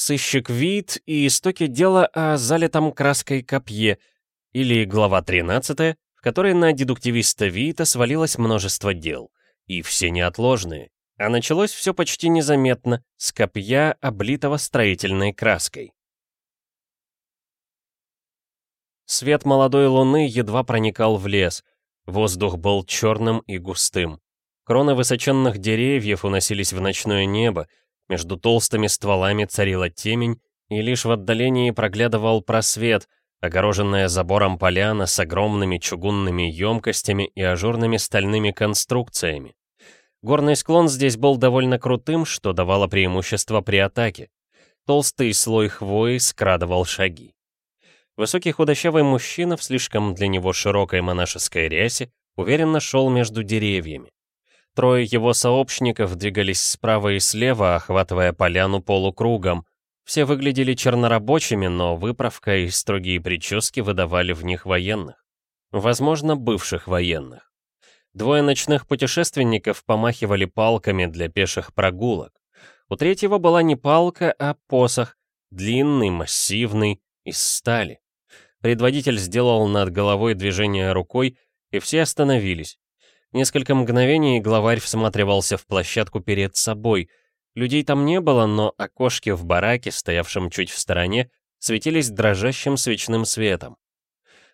Сыщик вид и истоки дела о залитом краской копье, или глава 13, в которой на дедуктивиста Вита свалилось множество дел, и все неотложные. А началось все почти незаметно, с копья, облитого строительной краской. Свет молодой луны едва проникал в лес. Воздух был черным и густым. Кроны высоченных деревьев уносились в ночное небо, между толстыми стволами царила темень, и лишь в отдалении проглядывал просвет, огороженная забором поляна с огромными чугунными емкостями и ажурными стальными конструкциями. Горный склон здесь был довольно крутым, что давало преимущество при атаке. Толстый слой хвои скрадывал шаги. Высокий худощавый мужчина в слишком для него широкой монашеской рясе уверенно шел между деревьями. Трое его сообщников двигались справа и слева, охватывая поляну полукругом. Все выглядели чернорабочими, но выправка и строгие прически выдавали в них военных. Возможно, бывших военных. Двое ночных путешественников помахивали палками для пеших прогулок. У третьего была не палка, а посох, длинный, массивный, из стали. Предводитель сделал над головой движение рукой, и все остановились. Несколько мгновений главарь всматривался в площадку перед собой. Людей там не было, но окошки в бараке, стоявшем чуть в стороне, светились дрожащим свечным светом.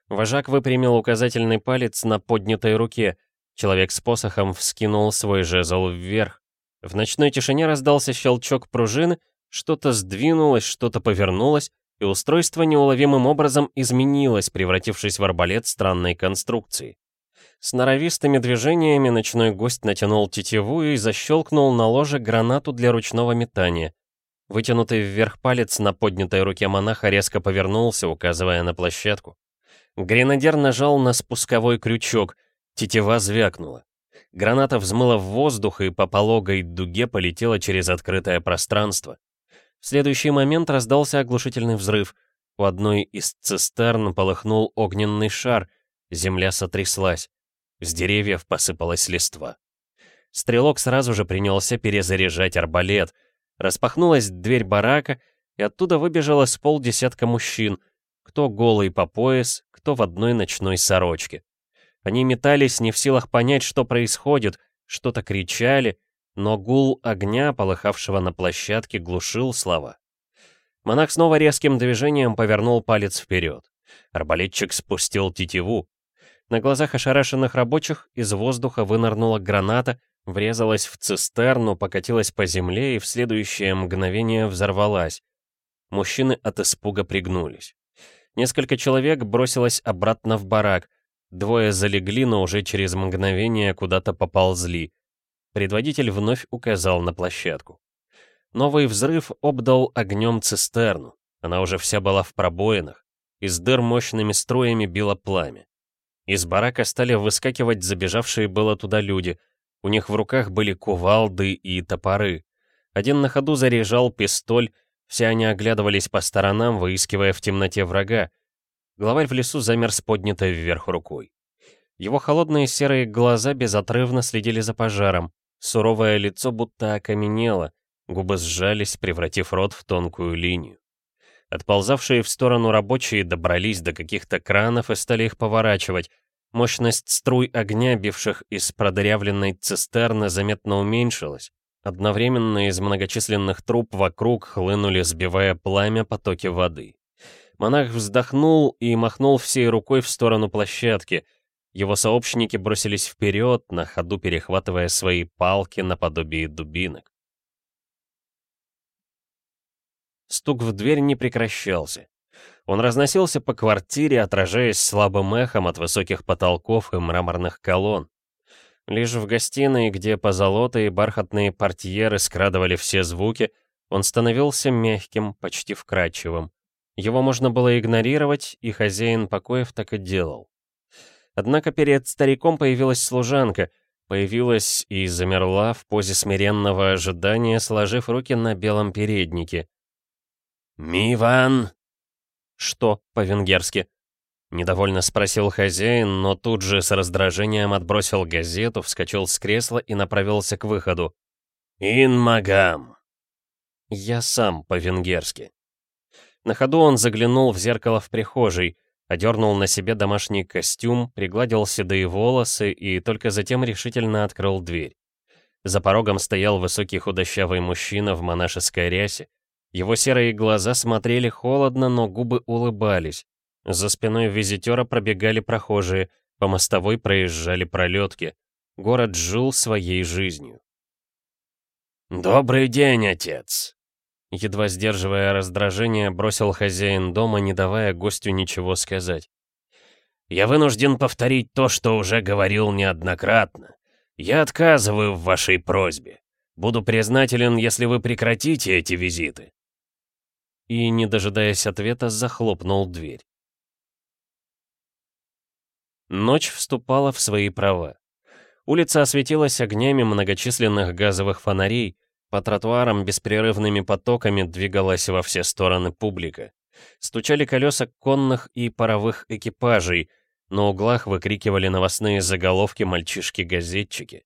Вожак выпрямил указательный палец на поднятой руке, Человек с посохом вскинул свой жезл вверх. В ночной тишине раздался щелчок пружины, что-то сдвинулось, что-то повернулось, и устройство неуловимым образом изменилось, превратившись в арбалет странной конструкции. С норовистыми движениями ночной гость натянул тетиву и защелкнул на ложе гранату для ручного метания. Вытянутый вверх палец на поднятой руке монаха резко повернулся, указывая на площадку. Гренадер нажал на спусковой крючок, Тетива звякнула. Граната взмыла в воздух и по пологой дуге полетела через открытое пространство. В следующий момент раздался оглушительный взрыв. У одной из цистерн полыхнул огненный шар, земля сотряслась. С деревьев посыпалась листва. Стрелок сразу же принялся перезаряжать арбалет. Распахнулась дверь барака, и оттуда выбежало с полдесятка мужчин, кто голый по пояс, кто в одной ночной сорочке. Они метались, не в силах понять, что происходит, что-то кричали, но гул огня, полыхавшего на площадке, глушил слова. Монах снова резким движением повернул палец вперед. Арбалетчик спустил тетиву. На глазах ошарашенных рабочих из воздуха вынырнула граната, врезалась в цистерну, покатилась по земле и в следующее мгновение взорвалась. Мужчины от испуга пригнулись. Несколько человек бросилось обратно в барак, Двое залегли, но уже через мгновение куда-то поползли. Предводитель вновь указал на площадку. Новый взрыв обдал огнем цистерну. Она уже вся была в пробоинах. Из дыр мощными струями било пламя. Из барака стали выскакивать забежавшие было туда люди. У них в руках были кувалды и топоры. Один на ходу заряжал пистоль, все они оглядывались по сторонам, выискивая в темноте врага. Главарь в лесу замер с поднятой вверх рукой. Его холодные серые глаза безотрывно следили за пожаром. Суровое лицо будто окаменело, губы сжались, превратив рот в тонкую линию. Отползавшие в сторону рабочие добрались до каких-то кранов и стали их поворачивать. Мощность струй огня, бивших из продырявленной цистерны, заметно уменьшилась. Одновременно из многочисленных труб вокруг хлынули, сбивая пламя потоки воды. Монах вздохнул и махнул всей рукой в сторону площадки. Его сообщники бросились вперед, на ходу перехватывая свои палки наподобие дубинок. Стук в дверь не прекращался. Он разносился по квартире, отражаясь слабым эхом от высоких потолков и мраморных колонн. Лишь в гостиной, где позолотые бархатные портьеры скрадывали все звуки, он становился мягким, почти вкрадчивым. Его можно было игнорировать, и хозяин покоев так и делал. Однако перед стариком появилась служанка, появилась и замерла в позе смиренного ожидания, сложив руки на белом переднике. «Миван!» «Что по-венгерски?» Недовольно спросил хозяин, но тут же с раздражением отбросил газету, вскочил с кресла и направился к выходу. «Инмагам!» «Я сам» по-венгерски. На ходу он заглянул в зеркало в прихожей, одернул на себе домашний костюм, пригладил седые волосы и только затем решительно открыл дверь. За порогом стоял высокий худощавый мужчина в монашеской рясе. Его серые глаза смотрели холодно, но губы улыбались. За спиной визитера пробегали прохожие, по мостовой проезжали пролетки. Город жил своей жизнью. «Добрый день, отец!» Едва сдерживая раздражение, бросил хозяин дома, не давая гостю ничего сказать. «Я вынужден повторить то, что уже говорил неоднократно. Я отказываю в вашей просьбе. Буду признателен, если вы прекратите эти визиты». И, не дожидаясь ответа, захлопнул дверь. Ночь вступала в свои права. Улица осветилась огнями многочисленных газовых фонарей, по тротуарам беспрерывными потоками двигалась во все стороны публика. Стучали колеса конных и паровых экипажей, на углах выкрикивали новостные заголовки мальчишки-газетчики.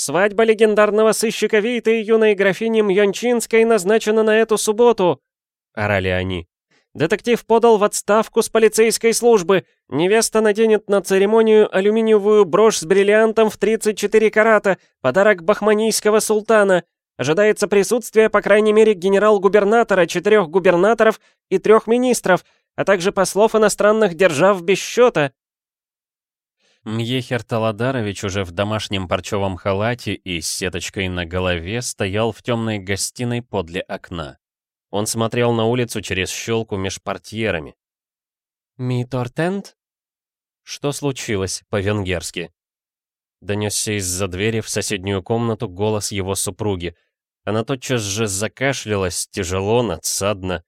«Свадьба легендарного сыщика Виты и юной графини Мьончинской назначена на эту субботу!» — орали они. Детектив подал в отставку с полицейской службы. Невеста наденет на церемонию алюминиевую брошь с бриллиантом в 34 карата, подарок бахманийского султана. Ожидается присутствие, по крайней мере, генерал-губернатора, четырех губернаторов и трех министров, а также послов иностранных держав без счета. Мьехер Таладарович уже в домашнем парчевом халате и с сеточкой на голове стоял в темной гостиной подле окна. Он смотрел на улицу через щелку меж портьерами. «Ми тортент?» «Что случилось?» по-венгерски. Донесся из-за двери в соседнюю комнату голос его супруги. Она тотчас же закашлялась, тяжело, надсадно.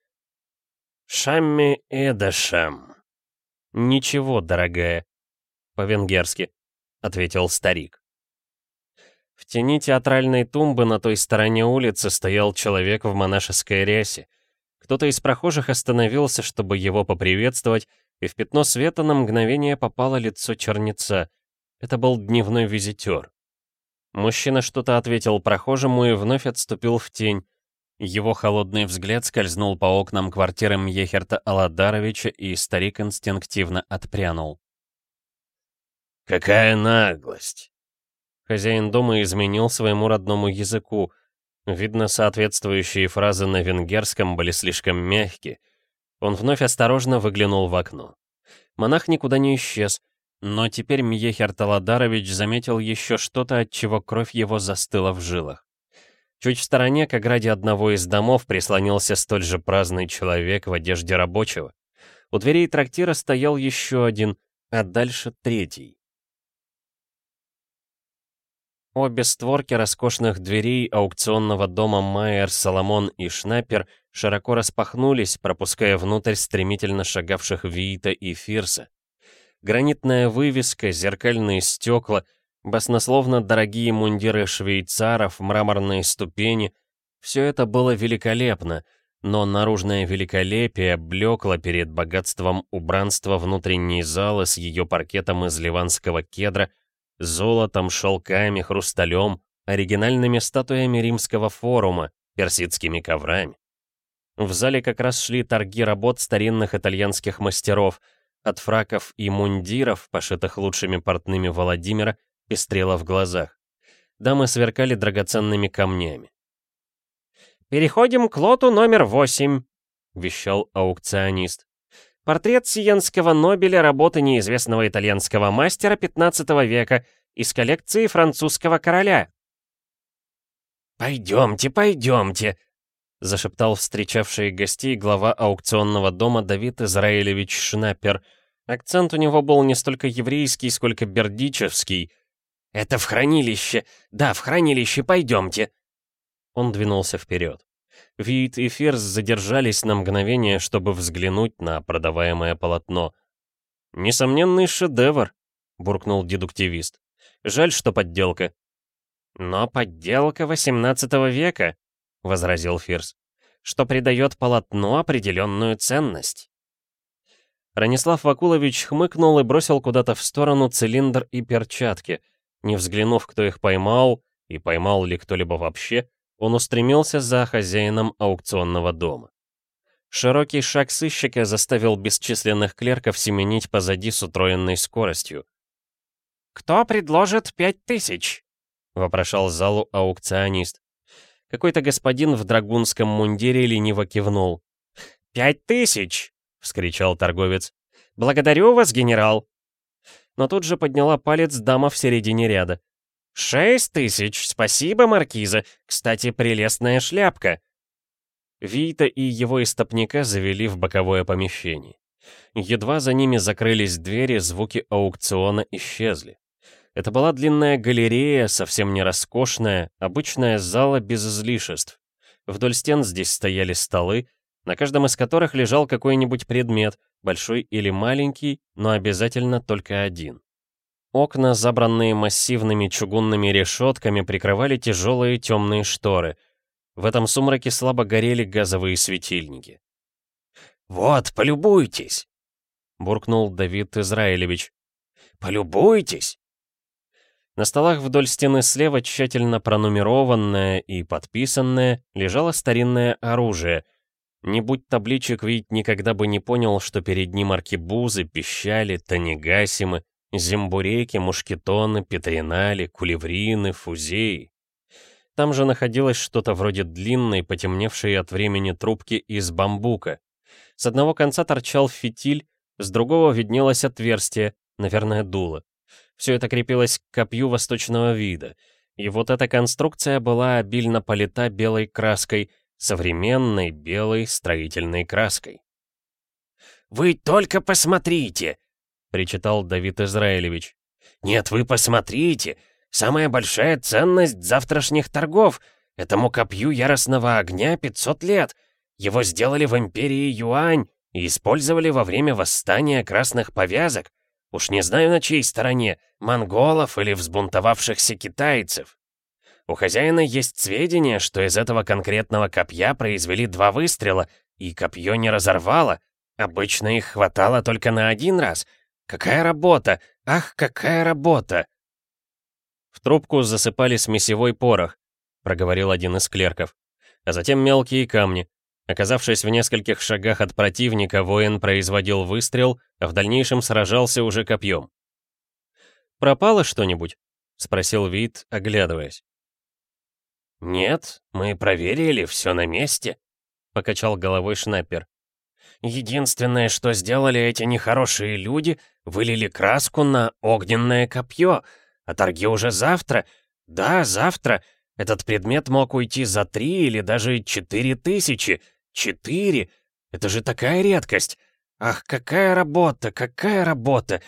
«Шамми эдашам». «Ничего, дорогая», по-венгерски, ответил старик. В тени театральной тумбы на той стороне улицы стоял человек в монашеской рясе. Кто-то из прохожих остановился, чтобы его поприветствовать, и в пятно света на мгновение попало лицо черница. Это был дневной визитер. Мужчина что-то ответил прохожему и вновь отступил в тень. Его холодный взгляд скользнул по окнам квартиры Мьехерта Аладаровича, и старик инстинктивно отпрянул. «Какая наглость!» Хозяин дома изменил своему родному языку. Видно, соответствующие фразы на венгерском были слишком мягкие. Он вновь осторожно выглянул в окно. Монах никуда не исчез, но теперь Мьехер Таладарович заметил еще что-то, от чего кровь его застыла в жилах. Чуть в стороне, к ограде одного из домов, прислонился столь же праздный человек в одежде рабочего. У дверей трактира стоял еще один, а дальше третий. Обе створки роскошных дверей аукционного дома Майер, Соломон и Шнаппер широко распахнулись, пропуская внутрь стремительно шагавших Виита и Фирса. Гранитная вывеска, зеркальные стекла, баснословно дорогие мундиры швейцаров, мраморные ступени — все это было великолепно, но наружное великолепие блекло перед богатством убранства внутренней залы с ее паркетом из ливанского кедра — золотом, шелками, хрусталем, оригинальными статуями римского форума, персидскими коврами. В зале как раз шли торги работ старинных итальянских мастеров, от фраков и мундиров, пошитых лучшими портными Владимира, пестрело в глазах. Дамы сверкали драгоценными камнями. «Переходим к лоту номер восемь», — вещал аукционист. Портрет Сиенского Нобеля работы неизвестного итальянского мастера 15 века из коллекции французского короля. «Пойдемте, пойдемте», — зашептал встречавший гостей глава аукционного дома Давид Израилевич Шнаппер. Акцент у него был не столько еврейский, сколько бердичевский. «Это в хранилище! Да, в хранилище, пойдемте!» Он двинулся вперед. Вид и Ферзь задержались на мгновение, чтобы взглянуть на продаваемое полотно. «Несомненный шедевр», — буркнул дедуктивист. «Жаль, что подделка». «Но подделка XVIII века», — возразил Фирс, «что придает полотну определенную ценность». Ранислав Вакулович хмыкнул и бросил куда-то в сторону цилиндр и перчатки. Не взглянув, кто их поймал, и поймал ли кто-либо вообще, он устремился за хозяином аукционного дома. Широкий шаг сыщика заставил бесчисленных клерков семенить позади с утроенной скоростью. «Кто предложит пять тысяч?» — вопрошал залу аукционист. Какой-то господин в драгунском мундире лениво кивнул. «Пять тысяч!» — вскричал торговец. «Благодарю вас, генерал!» Но тут же подняла палец дама в середине ряда. «Шесть тысяч! Спасибо, маркиза! Кстати, прелестная шляпка!» Вита и его истопника завели в боковое помещение. Едва за ними закрылись двери, звуки аукциона исчезли. Это была длинная галерея, совсем не роскошная, обычная зала без излишеств. Вдоль стен здесь стояли столы, на каждом из которых лежал какой-нибудь предмет, большой или маленький, но обязательно только один. Окна, забранные массивными чугунными решетками, прикрывали тяжелые темные шторы. В этом сумраке слабо горели газовые светильники. «Вот, полюбуйтесь!» — буркнул Давид Израилевич. «Полюбуйтесь!» На столах вдоль стены слева, тщательно пронумерованное и подписанное, лежало старинное оружие. Не будь табличек, Вить никогда бы не понял, что перед ним аркебузы, пищали, танегасимы, зимбуреки, мушкетоны, петринали, кулеврины, фузеи. Там же находилось что-то вроде длинной, потемневшей от времени трубки из бамбука. С одного конца торчал фитиль, с другого виднелось отверстие, наверное, дуло. Все это крепилось к копью восточного вида. И вот эта конструкция была обильно полита белой краской, современной белой строительной краской. «Вы только посмотрите!» — причитал Давид Израилевич. «Нет, вы посмотрите! Самая большая ценность завтрашних торгов! Этому копью яростного огня 500 лет! Его сделали в империи Юань и использовали во время восстания красных повязок. Уж не знаю, на чьей стороне, монголов или взбунтовавшихся китайцев. У хозяина есть сведения, что из этого конкретного копья произвели два выстрела, и копье не разорвало. Обычно их хватало только на один раз. Какая работа! Ах, какая работа! В трубку засыпали смесевой порох, проговорил один из клерков. А затем мелкие камни. Оказавшись в нескольких шагах от противника, воин производил выстрел, а в дальнейшем сражался уже копьем. «Пропало что-нибудь?» — спросил Вит, оглядываясь. «Нет, мы проверили, все на месте», — покачал головой Шнаппер. «Единственное, что сделали эти нехорошие люди, вылили краску на огненное копье, а торги уже завтра. Да, завтра. Этот предмет мог уйти за три или даже четыре тысячи, Четыре? Это же такая редкость! Ах, какая работа, какая работа!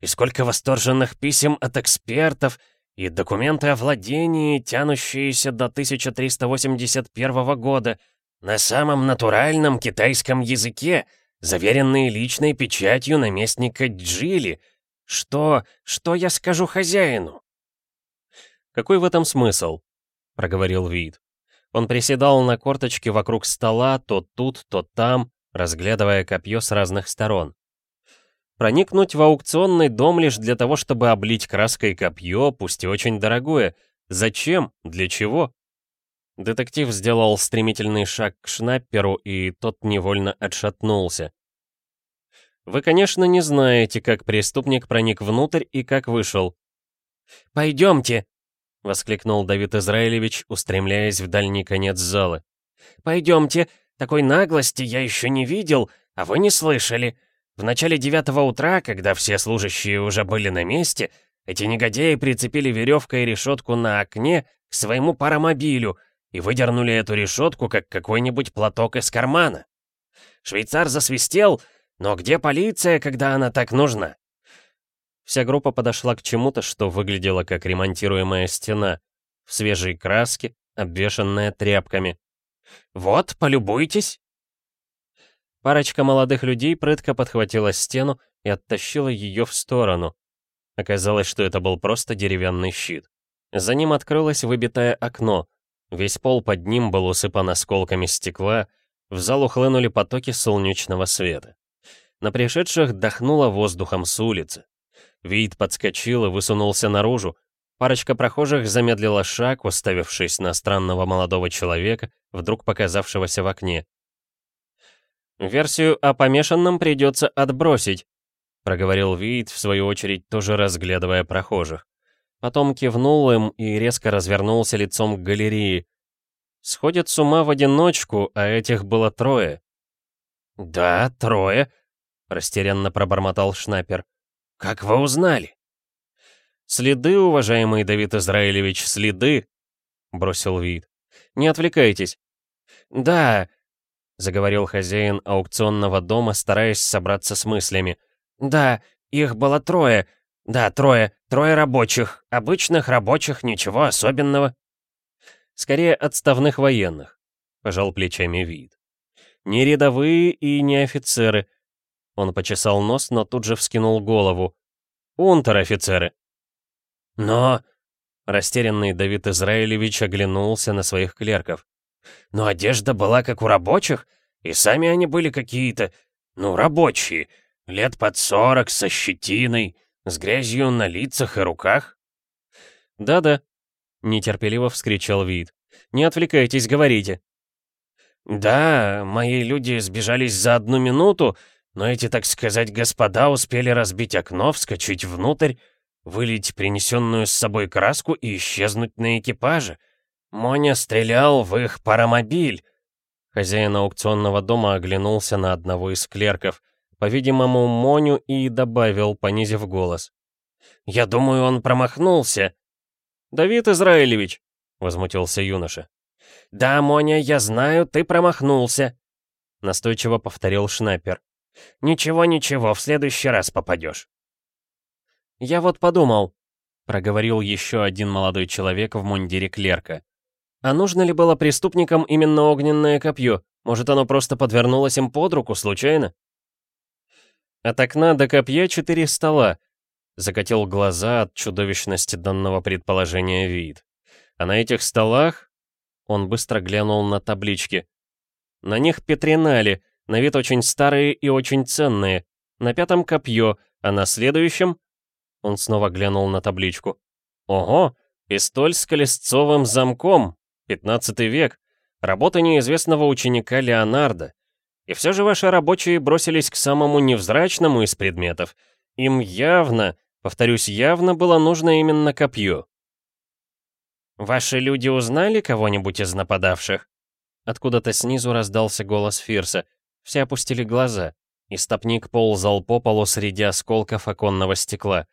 И сколько восторженных писем от экспертов, и документы о владении, тянущиеся до 1381 года, на самом натуральном китайском языке, заверенные личной печатью наместника Джили. Что, что я скажу хозяину? «Какой в этом смысл?» — проговорил Вид. Он приседал на корточке вокруг стола, то тут, то там, разглядывая копье с разных сторон. Проникнуть в аукционный дом лишь для того, чтобы облить краской копье, пусть и очень дорогое. Зачем? Для чего? Детектив сделал стремительный шаг к шнапперу, и тот невольно отшатнулся. Вы, конечно, не знаете, как преступник проник внутрь и как вышел. «Пойдемте!» — воскликнул Давид Израилевич, устремляясь в дальний конец зала. «Пойдемте, такой наглости я еще не видел, а вы не слышали. В начале девятого утра, когда все служащие уже были на месте, эти негодяи прицепили веревкой решетку на окне к своему паромобилю и выдернули эту решетку, как какой-нибудь платок из кармана. Швейцар засвистел, но где полиция, когда она так нужна? Вся группа подошла к чему-то, что выглядело как ремонтируемая стена, в свежей краске, обвешанная тряпками. «Вот, полюбуйтесь!» Парочка молодых людей прытко подхватила стену и оттащила ее в сторону. Оказалось, что это был просто деревянный щит. За ним открылось выбитое окно. Весь пол под ним был усыпан осколками стекла, в зал ухлынули потоки солнечного света. На пришедших дохнуло воздухом с улицы. Вид подскочил и высунулся наружу. Парочка прохожих замедлила шаг, уставившись на странного молодого человека, вдруг показавшегося в окне. «Версию о помешанном придется отбросить», — проговорил Вид, в свою очередь тоже разглядывая прохожих. Потом кивнул им и резко развернулся лицом к галерее. Сходит с ума в одиночку, а этих было трое. «Да, трое», — растерянно пробормотал Шнапер. «Как вы узнали?» «Следы, уважаемый Давид Израилевич, следы!» — бросил вид. «Не отвлекайтесь». «Да», — заговорил хозяин аукционного дома, стараясь собраться с мыслями. «Да, их было трое. Да, трое. Трое рабочих. Обычных рабочих, ничего особенного». «Скорее, отставных военных», — пожал плечами вид. «Не рядовые и не офицеры». Он почесал нос, но тут же вскинул голову. «Унтер-офицеры». «Но...» Растерянный Давид Израилевич оглянулся на своих клерков. «Но одежда была как у рабочих, и сами они были какие-то, ну, рабочие, лет под сорок, со щетиной, с грязью на лицах и руках». «Да-да», — нетерпеливо вскричал Вид. «Не отвлекайтесь, говорите». «Да, мои люди сбежались за одну минуту, но эти, так сказать, господа успели разбить окно, вскочить внутрь, вылить принесенную с собой краску и исчезнуть на экипаже. Моня стрелял в их паромобиль. Хозяин аукционного дома оглянулся на одного из клерков, по-видимому, Моню, и добавил, понизив голос. «Я думаю, он промахнулся». «Давид Израилевич», — возмутился юноша. «Да, Моня, я знаю, ты промахнулся», — настойчиво повторил Шнаппер. «Ничего-ничего, в следующий раз попадешь». «Я вот подумал», — проговорил еще один молодой человек в мундире клерка. «А нужно ли было преступникам именно огненное копье? Может, оно просто подвернулось им под руку случайно?» От окна до копья четыре стола. Закатил глаза от чудовищности данного предположения вид. А на этих столах... Он быстро глянул на таблички. На них петринали, на вид очень старые и очень ценные. На пятом копье, а на следующем он снова глянул на табличку. «Ого! Пистоль с колесцовым замком! 15 век! Работа неизвестного ученика Леонардо. И все же ваши рабочие бросились к самому невзрачному из предметов. Им явно, повторюсь, явно было нужно именно копье». «Ваши люди узнали кого-нибудь из нападавших?» Откуда-то снизу раздался голос Фирса. Все опустили глаза, и стопник ползал по полу среди осколков оконного стекла.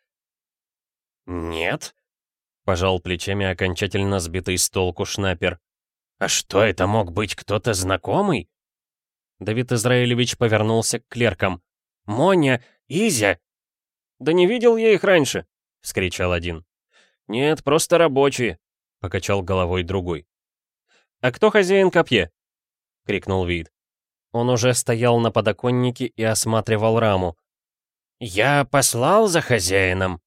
«Нет», — пожал плечами окончательно сбитый с толку шнапер. «А что, это мог быть кто-то знакомый?» Давид Израилевич повернулся к клеркам. «Моня! Изя!» «Да не видел я их раньше!» — вскричал один. «Нет, просто рабочие!» — покачал головой другой. «А кто хозяин копье?» — крикнул Вид. Он уже стоял на подоконнике и осматривал раму. «Я послал за хозяином»,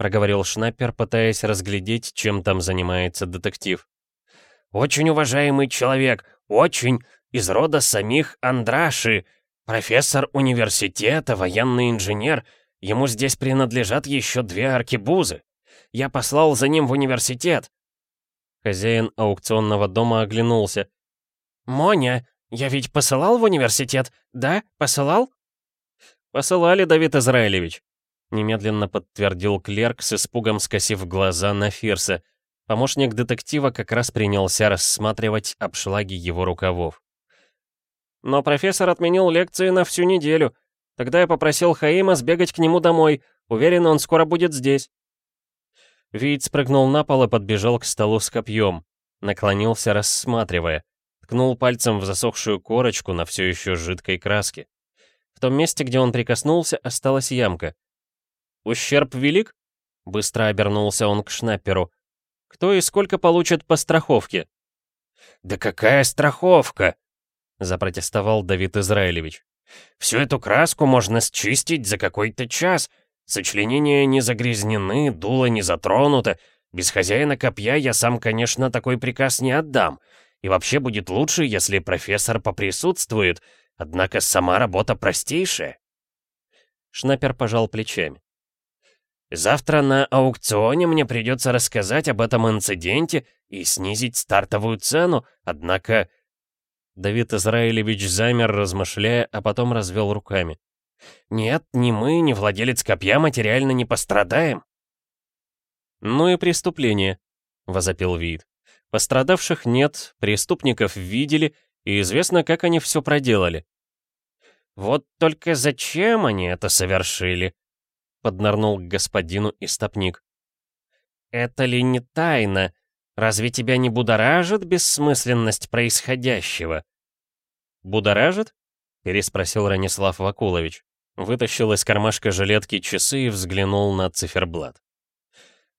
проговорил Шнаппер, пытаясь разглядеть, чем там занимается детектив. «Очень уважаемый человек, очень, из рода самих Андраши, профессор университета, военный инженер, ему здесь принадлежат еще две аркебузы. Я послал за ним в университет». Хозяин аукционного дома оглянулся. «Моня, я ведь посылал в университет, да? Посылал?» «Посылали, Давид Израилевич», Немедленно подтвердил клерк, с испугом скосив глаза на Фирса. Помощник детектива как раз принялся рассматривать обшлаги его рукавов. Но профессор отменил лекции на всю неделю. Тогда я попросил Хаима сбегать к нему домой. Уверен, он скоро будет здесь. Вид спрыгнул на пол и подбежал к столу с копьем. Наклонился, рассматривая. Ткнул пальцем в засохшую корочку на все еще жидкой краске. В том месте, где он прикоснулся, осталась ямка. «Ущерб велик?» Быстро обернулся он к Шнапперу. «Кто и сколько получит по страховке?» «Да какая страховка?» Запротестовал Давид Израилевич. «Всю эту краску можно счистить за какой-то час. Сочленения не загрязнены, дуло не затронуто. Без хозяина копья я сам, конечно, такой приказ не отдам. И вообще будет лучше, если профессор поприсутствует. Однако сама работа простейшая». Шнаппер пожал плечами. Завтра на аукционе мне придется рассказать об этом инциденте и снизить стартовую цену, однако...» Давид Израилевич замер, размышляя, а потом развел руками. «Нет, ни мы, ни владелец копья материально не пострадаем». «Ну и преступление», — возопил Вид. «Пострадавших нет, преступников видели, и известно, как они все проделали». «Вот только зачем они это совершили?» — поднырнул к господину истопник. «Это ли не тайна? Разве тебя не будоражит бессмысленность происходящего?» «Будоражит?» — переспросил Ранислав Вакулович. Вытащил из кармашка жилетки часы и взглянул на циферблат.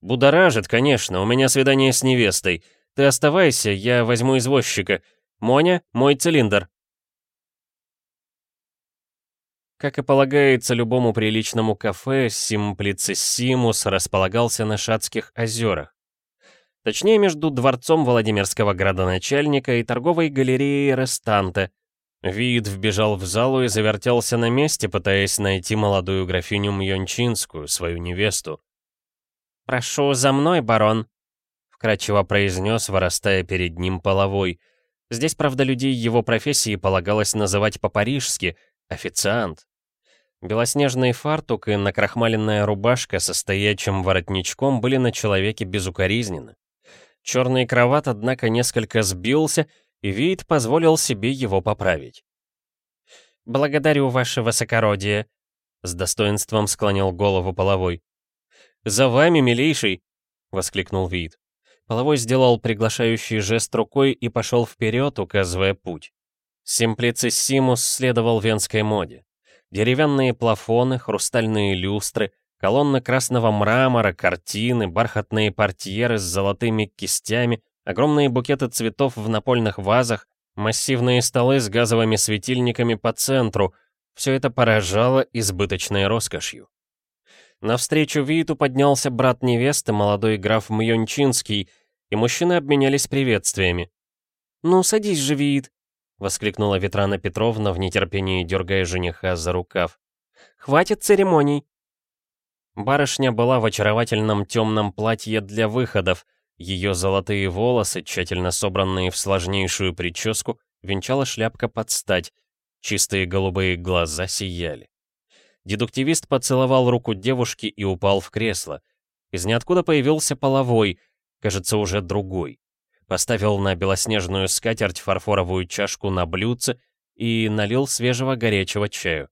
«Будоражит, конечно, у меня свидание с невестой. Ты оставайся, я возьму извозчика. Моня, мой цилиндр». Как и полагается любому приличному кафе, Симплициссимус располагался на Шацких озерах. Точнее, между дворцом Владимирского градоначальника и торговой галереей Рестанте. Вид вбежал в залу и завертелся на месте, пытаясь найти молодую графиню Мьончинскую, свою невесту. «Прошу за мной, барон», — вкратчиво произнес, вырастая перед ним половой. Здесь, правда, людей его профессии полагалось называть по-парижски — официант. Белоснежный фартук и накрахмаленная рубашка со стоячим воротничком были на человеке безукоризнены. Черный кроват, однако, несколько сбился, вид позволил себе его поправить. «Благодарю, ваше высокородие», — с достоинством склонил голову половой. «За вами, милейший!» — воскликнул вид. Половой сделал приглашающий жест рукой и пошел вперед, указывая путь. Симплициссимус следовал венской моде. Деревянные плафоны, хрустальные люстры, колонны красного мрамора, картины, бархатные портьеры с золотыми кистями, огромные букеты цветов в напольных вазах, массивные столы с газовыми светильниками по центру — все это поражало избыточной роскошью. Навстречу Виту поднялся брат невесты, молодой граф Мьончинский, и мужчины обменялись приветствиями. «Ну, садись же, Вит», воскликнула Ветрана Петровна в нетерпении, дергая жениха за рукав. «Хватит церемоний!» Барышня была в очаровательном темном платье для выходов. Ее золотые волосы, тщательно собранные в сложнейшую прическу, венчала шляпка под стать. Чистые голубые глаза сияли. Дедуктивист поцеловал руку девушки и упал в кресло. Из ниоткуда появился половой, кажется, уже другой поставил на белоснежную скатерть фарфоровую чашку на блюдце и налил свежего горячего чаю.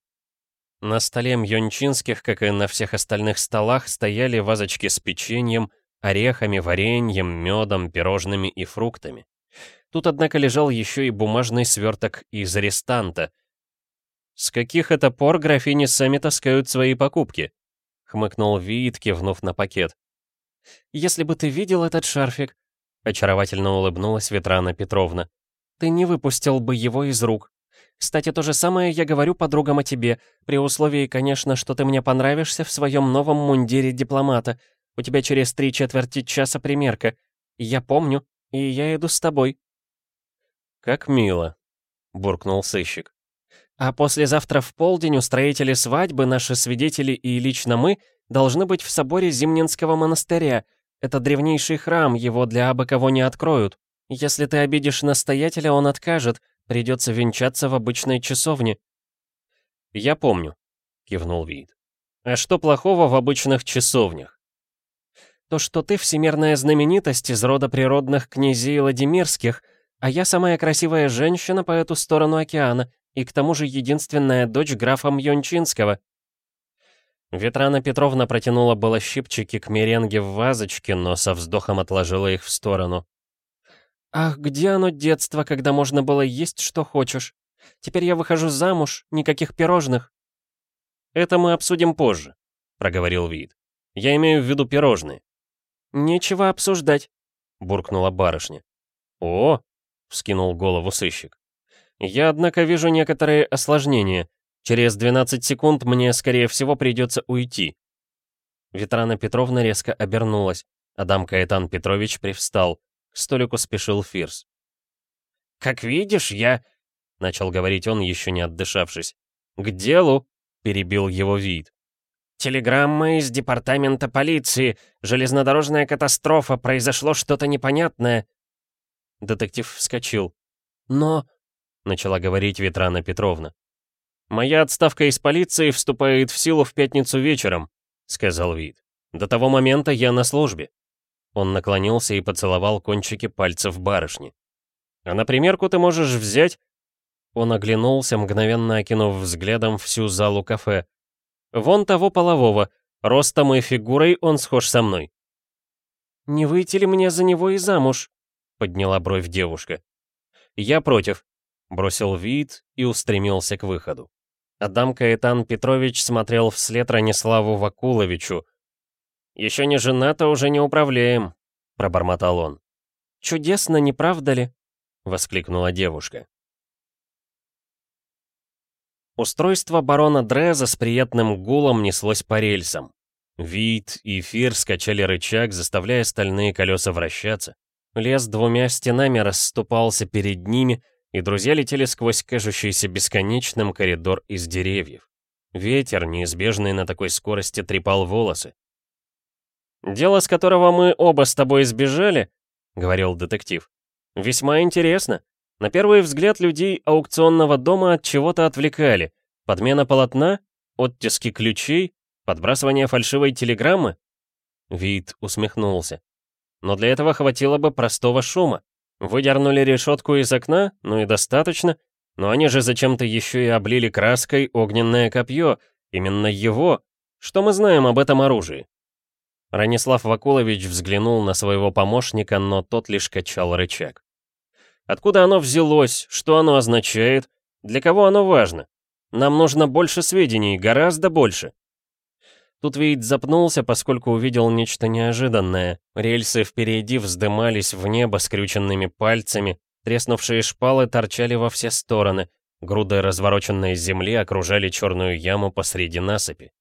На столе Мьончинских, как и на всех остальных столах, стояли вазочки с печеньем, орехами, вареньем, медом, пирожными и фруктами. Тут, однако, лежал еще и бумажный сверток из арестанта. «С каких это пор графини сами таскают свои покупки?» — хмыкнул Виит, кивнув на пакет. «Если бы ты видел этот шарфик, Очаровательно улыбнулась Ветрана Петровна. «Ты не выпустил бы его из рук. Кстати, то же самое я говорю подругам о тебе, при условии, конечно, что ты мне понравишься в своем новом мундире дипломата. У тебя через три четверти часа примерка. Я помню, и я иду с тобой». «Как мило», — буркнул сыщик. «А послезавтра в полдень устроители свадьбы, наши свидетели и лично мы должны быть в соборе Зимненского монастыря, это древнейший храм, его для абы кого не откроют. Если ты обидишь настоятеля, он откажет, придется венчаться в обычной часовне». «Я помню», — кивнул Вид. «А что плохого в обычных часовнях?» «То, что ты всемирная знаменитость из рода природных князей Владимирских, а я самая красивая женщина по эту сторону океана, и к тому же единственная дочь графа Мьончинского. Ветрана Петровна протянула было щипчики к меренге в вазочке, но со вздохом отложила их в сторону. «Ах, где оно детство, когда можно было есть, что хочешь? Теперь я выхожу замуж, никаких пирожных». «Это мы обсудим позже», — проговорил Вид. «Я имею в виду пирожные». «Нечего обсуждать», — буркнула барышня. «О!» — вскинул голову сыщик. «Я, однако, вижу некоторые осложнения. Через 12 секунд мне, скорее всего, придется уйти». Ветрана Петровна резко обернулась. Адам Каэтан Петрович привстал. К столику спешил Фирс. «Как видишь, я...» — начал говорить он, еще не отдышавшись. «К делу!» — перебил его вид. «Телеграмма из департамента полиции. Железнодорожная катастрофа. Произошло что-то непонятное». Детектив вскочил. «Но...» — начала говорить Ветрана Петровна. «Моя отставка из полиции вступает в силу в пятницу вечером», — сказал Вит. «До того момента я на службе». Он наклонился и поцеловал кончики пальцев барышни. «А на примерку ты можешь взять...» Он оглянулся, мгновенно окинув взглядом всю залу кафе. Вон того полового. Ростом и фигурой он схож со мной. «Не выйти ли мне за него и замуж?» — подняла бровь девушка. «Я против», — бросил вид и устремился к выходу. Адам Каэтан Петрович смотрел вслед Раниславу Вакуловичу. «Еще не женат, а уже не управляем», — пробормотал он. «Чудесно, не правда ли?» — воскликнула девушка. Устройство барона Дреза с приятным гулом неслось по рельсам. Вид и Фир скачали рычаг, заставляя стальные колеса вращаться. Лес двумя стенами расступался перед ними, и друзья летели сквозь кажущийся бесконечным коридор из деревьев. Ветер, неизбежный на такой скорости, трепал волосы. «Дело, с которого мы оба с тобой сбежали», — говорил детектив, — «весьма интересно. На первый взгляд людей аукционного дома от чего-то отвлекали. Подмена полотна, оттиски ключей, подбрасывание фальшивой телеграммы. Вид усмехнулся. Но для этого хватило бы простого шума. Выдернули решетку из окна, ну и достаточно. Но они же зачем-то еще и облили краской огненное копье. Именно его. Что мы знаем об этом оружии? Ранислав Вакулович взглянул на своего помощника, но тот лишь качал рычаг. Откуда оно взялось, что оно означает, для кого оно важно? Нам нужно больше сведений, гораздо больше. Тут Вейд запнулся, поскольку увидел нечто неожиданное. Рельсы впереди вздымались в небо скрюченными пальцами, треснувшие шпалы торчали во все стороны, груды развороченной земли окружали черную яму посреди насыпи.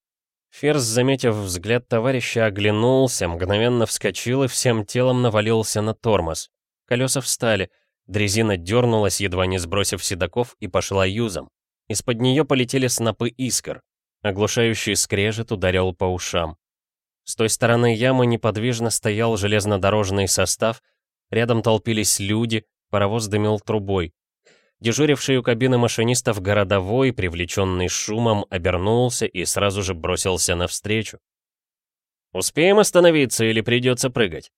Ферзь, заметив взгляд товарища, оглянулся, мгновенно вскочил и всем телом навалился на тормоз. Колеса встали — Дрезина дернулась, едва не сбросив седаков, и пошла юзом. Из-под нее полетели снопы искр. Оглушающий скрежет ударил по ушам. С той стороны ямы неподвижно стоял железнодорожный состав, рядом толпились люди, паровоз дымил трубой. Дежуривший у кабины машинистов городовой, привлеченный шумом, обернулся и сразу же бросился навстречу. «Успеем остановиться или придется прыгать?»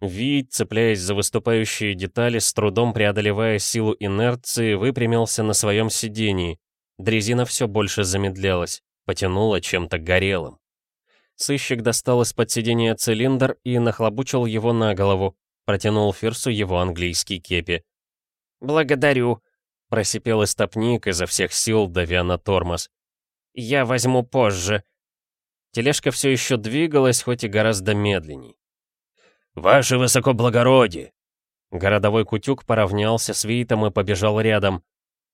Вид, цепляясь за выступающие детали, с трудом преодолевая силу инерции, выпрямился на своем сидении. Дрезина все больше замедлялась, потянула чем-то горелым. Сыщик достал из-под сидения цилиндр и нахлобучил его на голову, протянул Фирсу его английский кепи. «Благодарю», — просипел истопник изо всех сил, давя на тормоз. «Я возьму позже». Тележка все еще двигалась, хоть и гораздо медленней. «Ваше высокоблагородие!» Городовой Кутюк поравнялся с Витом и побежал рядом.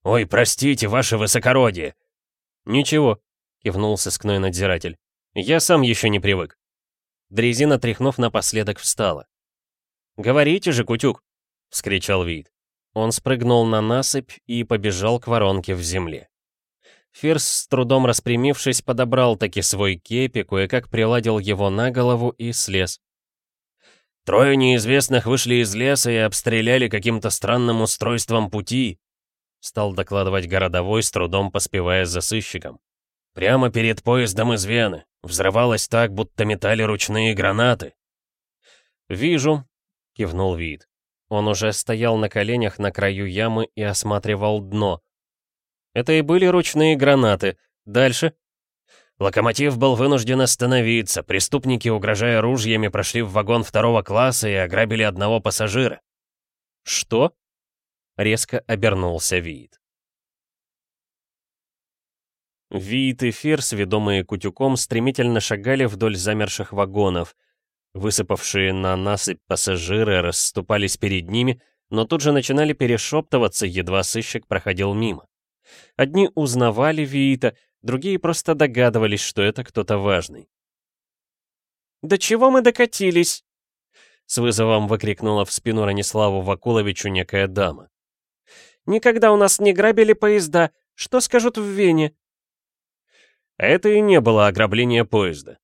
«Ой, простите, ваше высокородие!» «Ничего», — кивнул сыскной надзиратель. «Я сам еще не привык». Дрезина, тряхнув напоследок, встала. «Говорите же, Кутюк!» — вскричал Вит. Он спрыгнул на насыпь и побежал к воронке в земле. Фирс, с трудом распрямившись, подобрал таки свой кепи, кое-как приладил его на голову и слез. Трое неизвестных вышли из леса и обстреляли каким-то странным устройством пути», — стал докладывать городовой, с трудом поспевая за сыщиком. «Прямо перед поездом из Вены. Взрывалось так, будто метали ручные гранаты». «Вижу», — кивнул Вид. Он уже стоял на коленях на краю ямы и осматривал дно. «Это и были ручные гранаты. Дальше?» Локомотив был вынужден остановиться. Преступники, угрожая ружьями, прошли в вагон второго класса и ограбили одного пассажира. «Что?» — резко обернулся Виит. Виит и Фирс, ведомые Кутюком, стремительно шагали вдоль замерших вагонов. Высыпавшие на насыпь пассажиры расступались перед ними, но тут же начинали перешептываться, едва сыщик проходил мимо. Одни узнавали Виита, Другие просто догадывались, что это кто-то важный. «До чего мы докатились?» С вызовом выкрикнула в спину Раниславу Вакуловичу некая дама. «Никогда у нас не грабили поезда. Что скажут в Вене?» Это и не было ограбление поезда.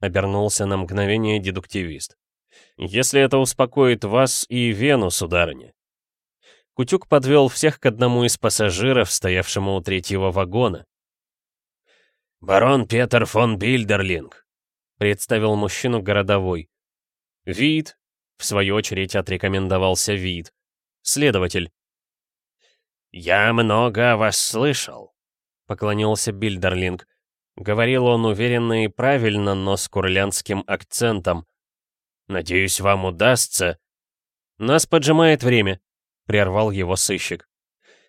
Обернулся на мгновение дедуктивист. Если это успокоит вас и Вену, сударыня. Кутюк подвел всех к одному из пассажиров, стоявшему у третьего вагона. «Барон Петер фон Бильдерлинг», — представил мужчину городовой. «Вид», — в свою очередь отрекомендовался Вид. «Следователь». «Я много о вас слышал», — поклонился Бильдерлинг. Говорил он уверенно и правильно, но с курлянским акцентом. «Надеюсь, вам удастся...» «Нас поджимает время», — прервал его сыщик.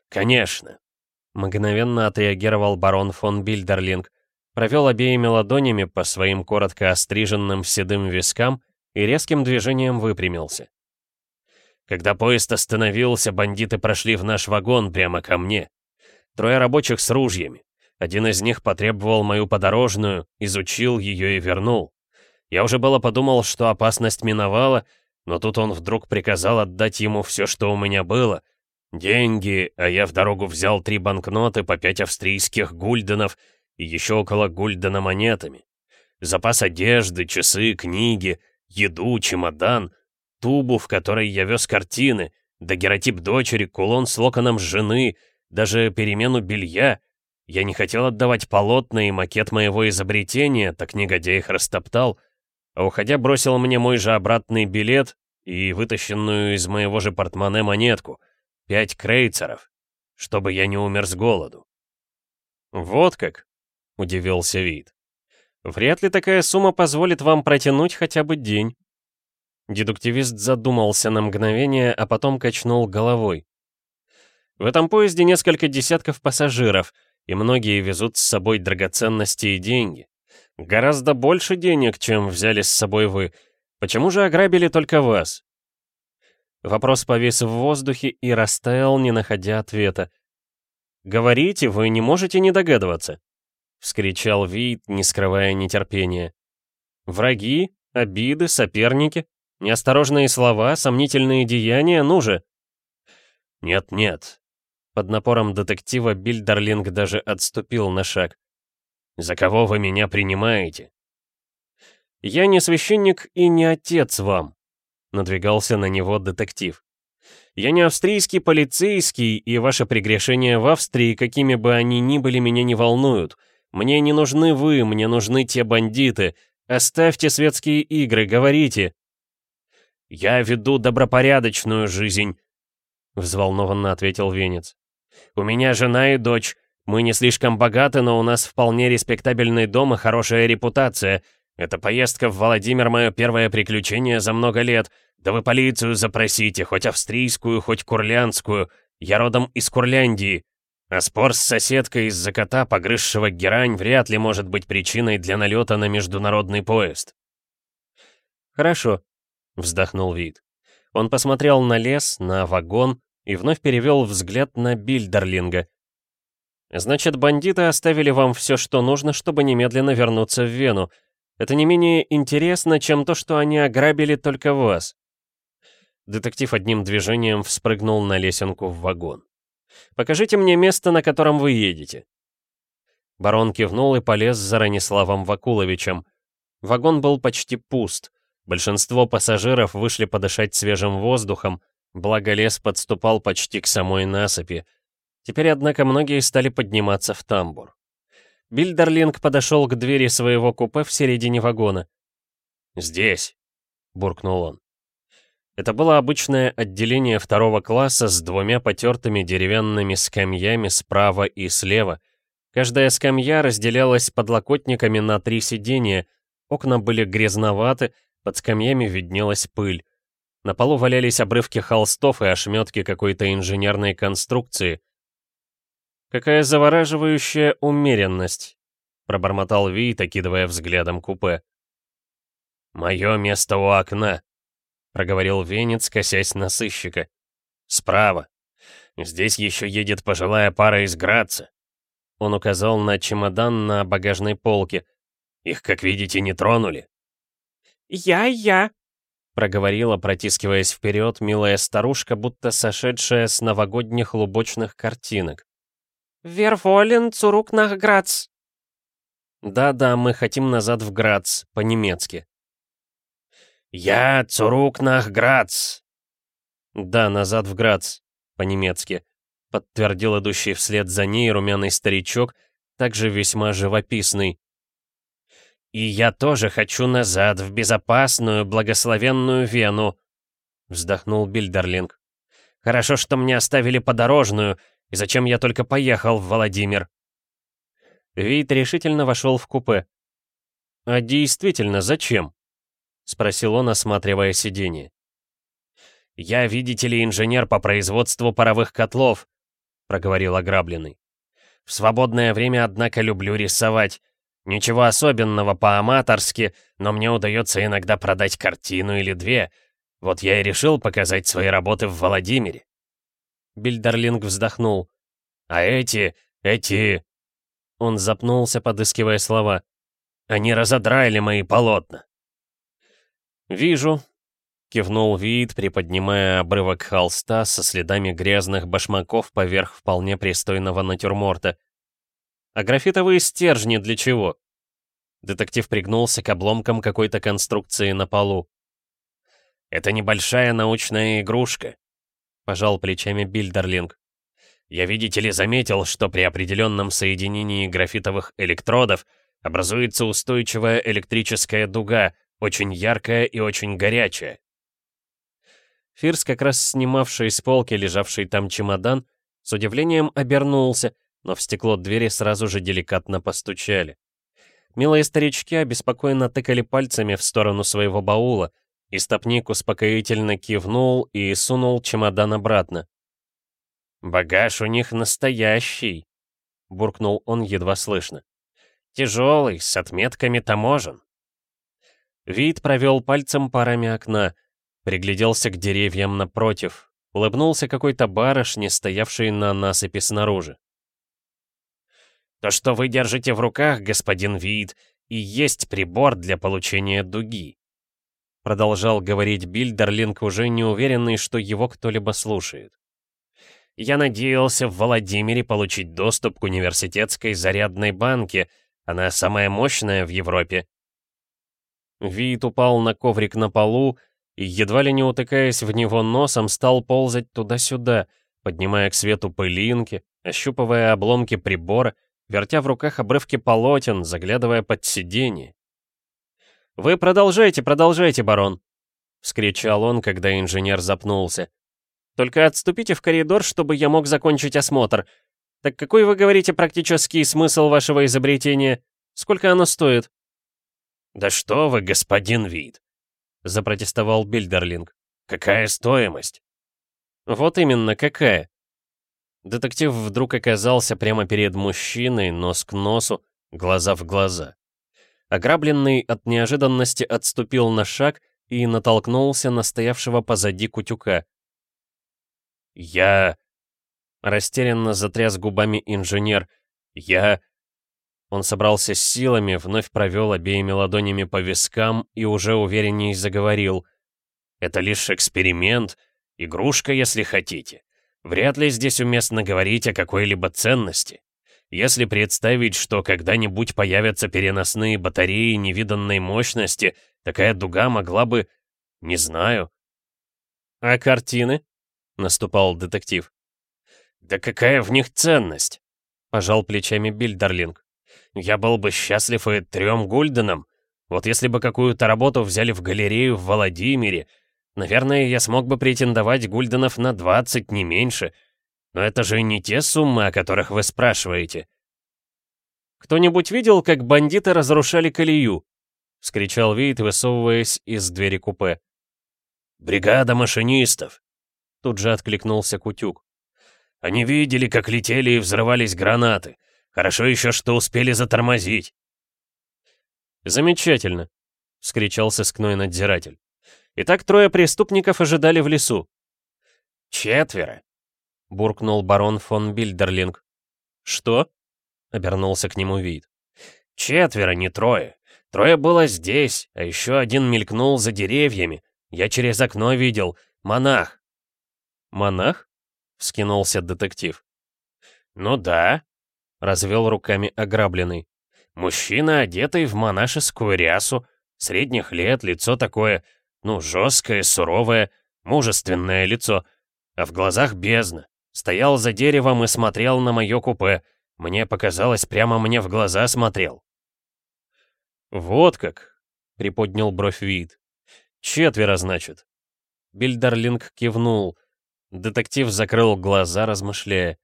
«Конечно», — мгновенно отреагировал барон фон Бильдерлинг, провел обеими ладонями по своим коротко остриженным седым вискам и резким движением выпрямился. Когда поезд остановился, бандиты прошли в наш вагон прямо ко мне. Трое рабочих с ружьями. Один из них потребовал мою подорожную, изучил ее и вернул. Я уже было подумал, что опасность миновала, но тут он вдруг приказал отдать ему все, что у меня было. Деньги, а я в дорогу взял три банкноты по пять австрийских гульденов и еще около гульдена монетами. Запас одежды, часы, книги, еду, чемодан, тубу, в которой я вез картины, дагеротип дочери, кулон с локоном жены, даже перемену белья. Я не хотел отдавать полотна и макет моего изобретения, так негодяй их растоптал — а уходя бросил мне мой же обратный билет и вытащенную из моего же портмоне монетку. Пять крейцеров, чтобы я не умер с голоду. «Вот как?» — удивился Вид. «Вряд ли такая сумма позволит вам протянуть хотя бы день». Дедуктивист задумался на мгновение, а потом качнул головой. «В этом поезде несколько десятков пассажиров, и многие везут с собой драгоценности и деньги. Гораздо больше денег, чем взяли с собой вы. Почему же ограбили только вас?» Вопрос повис в воздухе и растаял, не находя ответа. «Говорите, вы не можете не догадываться», — вскричал Вит, не скрывая нетерпения. «Враги, обиды, соперники, неосторожные слова, сомнительные деяния, ну же!» «Нет-нет». Под напором детектива Бильдерлинг даже отступил на шаг. За кого вы меня принимаете?» «Я не священник и не отец вам», — надвигался на него детектив. «Я не австрийский полицейский, и ваши прегрешения в Австрии, какими бы они ни были, меня не волнуют. Мне не нужны вы, мне нужны те бандиты. Оставьте светские игры, говорите». «Я веду добропорядочную жизнь», — взволнованно ответил Венец. «У меня жена и дочь. Мы не слишком богаты, но у нас вполне респектабельный дом и хорошая репутация. Эта поездка в Владимир — мое первое приключение за много лет. Да вы полицию запросите, хоть австрийскую, хоть курлянскую. Я родом из Курляндии. А спор с соседкой из-за кота, погрызшего герань, вряд ли может быть причиной для налета на международный поезд. «Хорошо», — вздохнул Вид. Он посмотрел на лес, на вагон и вновь перевел взгляд на Бильдерлинга, Значит, бандиты оставили вам все, что нужно, чтобы немедленно вернуться в Вену. Это не менее интересно, чем то, что они ограбили только вас. Детектив одним движением вспрыгнул на лесенку в вагон. «Покажите мне место, на котором вы едете». Барон кивнул и полез за Раниславом Вакуловичем. Вагон был почти пуст. Большинство пассажиров вышли подышать свежим воздухом, благо лес подступал почти к самой насыпи. Теперь, однако, многие стали подниматься в тамбур. Бильдерлинг подошел к двери своего купе в середине вагона. «Здесь», — буркнул он. Это было обычное отделение второго класса с двумя потертыми деревянными скамьями справа и слева. Каждая скамья разделялась подлокотниками на три сидения, окна были грязноваты, под скамьями виднелась пыль. На полу валялись обрывки холстов и ошметки какой-то инженерной конструкции — «Какая завораживающая умеренность!» — пробормотал Вит, окидывая взглядом купе. «Мое место у окна», — проговорил Венец, косясь на сыщика. «Справа. Здесь еще едет пожилая пара из Граца». Он указал на чемодан на багажной полке. «Их, как видите, не тронули». «Я-я», — проговорила, протискиваясь вперед, милая старушка, будто сошедшая с новогодних лубочных картинок. «Wir wollen zurück nach Graz». Да-да, мы хотим назад в Грац, по-немецки. «Я Цурук нах Грац!» Да, назад в Грац, по-немецки, подтвердил идущий вслед за ней румяный старичок, также весьма живописный. «И я тоже хочу назад, в безопасную, благословенную Вену», — вздохнул Бильдерлинг. «Хорошо, что мне оставили подорожную, и зачем я только поехал в Владимир?» Вит решительно вошел в купе. «А действительно, зачем?» — спросил он, осматривая сиденье. «Я, видите ли, инженер по производству паровых котлов», — проговорил ограбленный. «В свободное время, однако, люблю рисовать. Ничего особенного по-аматорски, но мне удается иногда продать картину или две. Вот я и решил показать свои работы в Владимире». Бильдерлинг вздохнул. «А эти, эти...» Он запнулся, подыскивая слова. «Они разодрали мои полотна». «Вижу», — кивнул Вид, приподнимая обрывок холста со следами грязных башмаков поверх вполне пристойного натюрморта. «А графитовые стержни для чего?» Детектив пригнулся к обломкам какой-то конструкции на полу. «Это небольшая научная игрушка», — пожал плечами Бильдерлинг. «Я, видите ли, заметил, что при определенном соединении графитовых электродов образуется устойчивая электрическая дуга, очень яркая и очень горячая. Фирс, как раз снимавший с полки лежавший там чемодан, с удивлением обернулся, но в стекло двери сразу же деликатно постучали. Милые старички обеспокоенно тыкали пальцами в сторону своего баула, и стопник успокоительно кивнул и сунул чемодан обратно. «Багаж у них настоящий», — буркнул он едва слышно. «Тяжелый, с отметками таможен». Вид провел пальцем парами окна, пригляделся к деревьям напротив, улыбнулся какой-то барышне, стоявшей на насыпи снаружи. «То, что вы держите в руках, господин Вид, и есть прибор для получения дуги», продолжал говорить Бильдерлинг, уже не уверенный, что его кто-либо слушает. «Я надеялся в Владимире получить доступ к университетской зарядной банке, она самая мощная в Европе, Вид упал на коврик на полу и, едва ли не утыкаясь в него носом, стал ползать туда-сюда, поднимая к свету пылинки, ощупывая обломки прибора, вертя в руках обрывки полотен, заглядывая под сиденье. «Вы продолжайте, продолжайте, барон!» — вскричал он, когда инженер запнулся. «Только отступите в коридор, чтобы я мог закончить осмотр. Так какой, вы говорите, практический смысл вашего изобретения? Сколько оно стоит?» «Да что вы, господин Вид!» — запротестовал Бильдерлинг. «Какая стоимость?» «Вот именно, какая?» Детектив вдруг оказался прямо перед мужчиной, нос к носу, глаза в глаза. Ограбленный от неожиданности отступил на шаг и натолкнулся на стоявшего позади Кутюка. «Я...» — растерянно затряс губами инженер. «Я...» Он собрался с силами, вновь провел обеими ладонями по вискам и уже уверенней заговорил. «Это лишь эксперимент, игрушка, если хотите. Вряд ли здесь уместно говорить о какой-либо ценности. Если представить, что когда-нибудь появятся переносные батареи невиданной мощности, такая дуга могла бы... не знаю». «А картины?» — наступал детектив. «Да какая в них ценность?» — пожал плечами Бильдерлинг. Я был бы счастлив и трем гульденам. Вот если бы какую-то работу взяли в галерею в Владимире, наверное, я смог бы претендовать гульденов на 20, не меньше. Но это же не те суммы, о которых вы спрашиваете. «Кто-нибудь видел, как бандиты разрушали колею?» — вскричал Вейт, высовываясь из двери купе. «Бригада машинистов!» — тут же откликнулся Кутюк. «Они видели, как летели и взрывались гранаты. Хорошо еще, что успели затормозить. Замечательно, вскричал сыскной надзиратель. Итак, трое преступников ожидали в лесу. Четверо, буркнул барон фон Бильдерлинг. Что? обернулся к нему вид. Четверо, не трое. Трое было здесь, а еще один мелькнул за деревьями. Я через окно видел. Монах. Монах? Вскинулся детектив. Ну да, развел руками ограбленный. Мужчина, одетый в монашескую рясу, средних лет, лицо такое, ну, жесткое, суровое, мужественное лицо, а в глазах бездна. Стоял за деревом и смотрел на мое купе. Мне показалось, прямо мне в глаза смотрел. «Вот как!» — приподнял бровь вид. «Четверо, значит». Бильдерлинг кивнул. Детектив закрыл глаза, размышляя.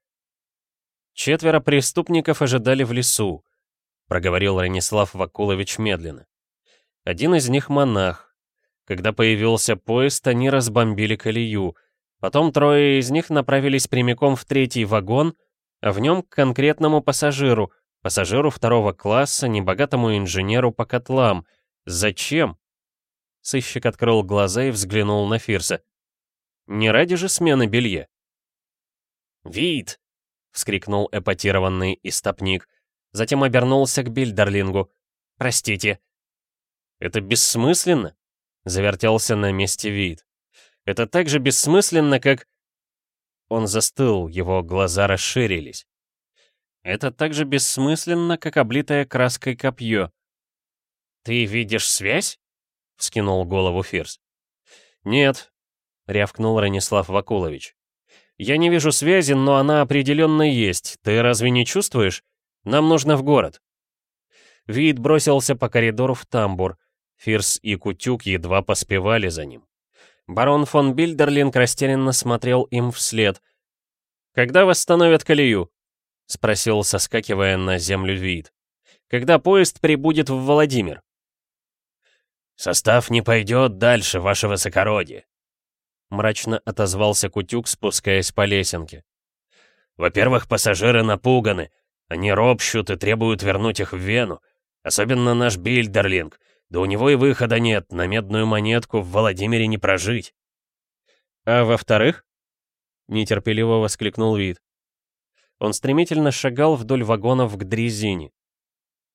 «Четверо преступников ожидали в лесу», — проговорил Ранислав Вакулович медленно. «Один из них монах. Когда появился поезд, они разбомбили колею. Потом трое из них направились прямиком в третий вагон, а в нем к конкретному пассажиру, пассажиру второго класса, небогатому инженеру по котлам. Зачем? Сыщик открыл глаза и взглянул на Фирса. Не ради же смены белья. «Вид!» — вскрикнул эпатированный истопник. Затем обернулся к Бильдерлингу. «Простите». «Это бессмысленно?» — завертелся на месте вид. «Это так же бессмысленно, как...» Он застыл, его глаза расширились. «Это так же бессмысленно, как облитое краской копье». «Ты видишь связь?» — вскинул голову Фирс. «Нет», — рявкнул Ранислав Вакулович. «Я не вижу связи, но она определенно есть. Ты разве не чувствуешь? Нам нужно в город». Вид бросился по коридору в тамбур. Фирс и Кутюк едва поспевали за ним. Барон фон Бильдерлинг растерянно смотрел им вслед. «Когда восстановят колею?» — спросил, соскакивая на землю Вид. «Когда поезд прибудет в Владимир?» «Состав не пойдет дальше, ваше высокородие», мрачно отозвался Кутюк, спускаясь по лесенке. «Во-первых, пассажиры напуганы. Они ропщут и требуют вернуть их в Вену. Особенно наш Бильдерлинг. Да у него и выхода нет, на медную монетку в Владимире не прожить». «А во-вторых?» — нетерпеливо воскликнул Вид. Он стремительно шагал вдоль вагонов к дрезине.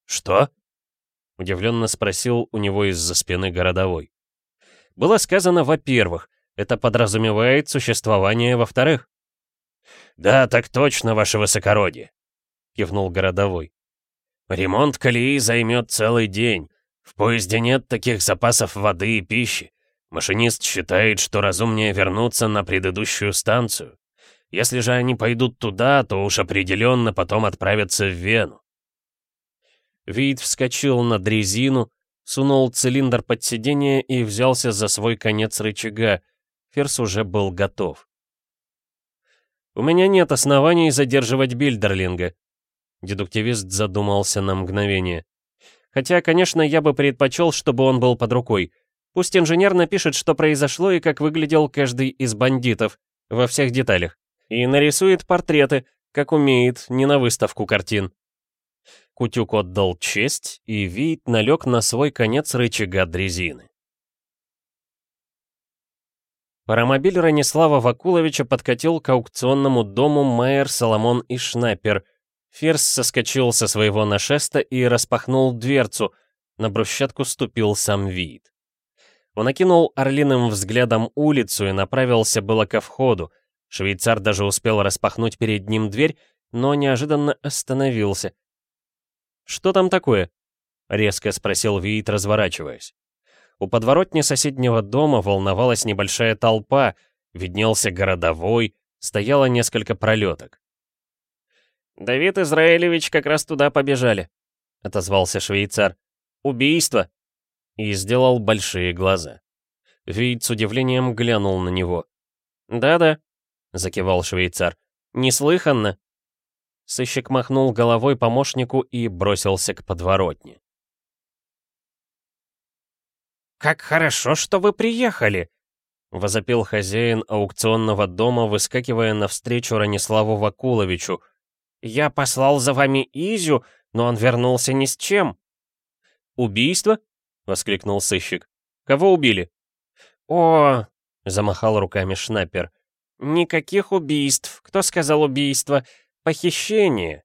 «Что?» — удивленно спросил у него из-за спины городовой. Было сказано, во-первых, это подразумевает существование во-вторых. «Да, так точно, ваше высокородие», — кивнул городовой. «Ремонт колеи займет целый день. В поезде нет таких запасов воды и пищи. Машинист считает, что разумнее вернуться на предыдущую станцию. Если же они пойдут туда, то уж определенно потом отправятся в Вену». Вид вскочил на дрезину, сунул цилиндр под сиденье и взялся за свой конец рычага, Ферс уже был готов. «У меня нет оснований задерживать Бильдерлинга», — дедуктивист задумался на мгновение. «Хотя, конечно, я бы предпочел, чтобы он был под рукой. Пусть инженер напишет, что произошло и как выглядел каждый из бандитов, во всех деталях. И нарисует портреты, как умеет, не на выставку картин». Кутюк отдал честь, и Вит налег на свой конец рычага дрезины. Паромобиль Ранислава Вакуловича подкатил к аукционному дому Майер, Соломон и Шнаппер. Ферс соскочил со своего нашеста и распахнул дверцу. На брусчатку ступил сам вид. Он окинул орлиным взглядом улицу и направился было ко входу. Швейцар даже успел распахнуть перед ним дверь, но неожиданно остановился. «Что там такое?» — резко спросил Виит, разворачиваясь. У подворотни соседнего дома волновалась небольшая толпа, виднелся городовой, стояло несколько пролеток. «Давид Израилевич как раз туда побежали», — отозвался швейцар. «Убийство!» И сделал большие глаза. Вид с удивлением глянул на него. «Да-да», — закивал швейцар. «Неслыханно». Сыщик махнул головой помощнику и бросился к подворотне. «Как хорошо, что вы приехали!» — возопил хозяин аукционного дома, выскакивая навстречу Раниславу Вакуловичу. «Я послал за вами Изю, но он вернулся ни с чем». «Убийство?» — воскликнул сыщик. «Кого убили?» «О!» — замахал руками Шнаппер. «Никаких убийств. Кто сказал убийство? Похищение».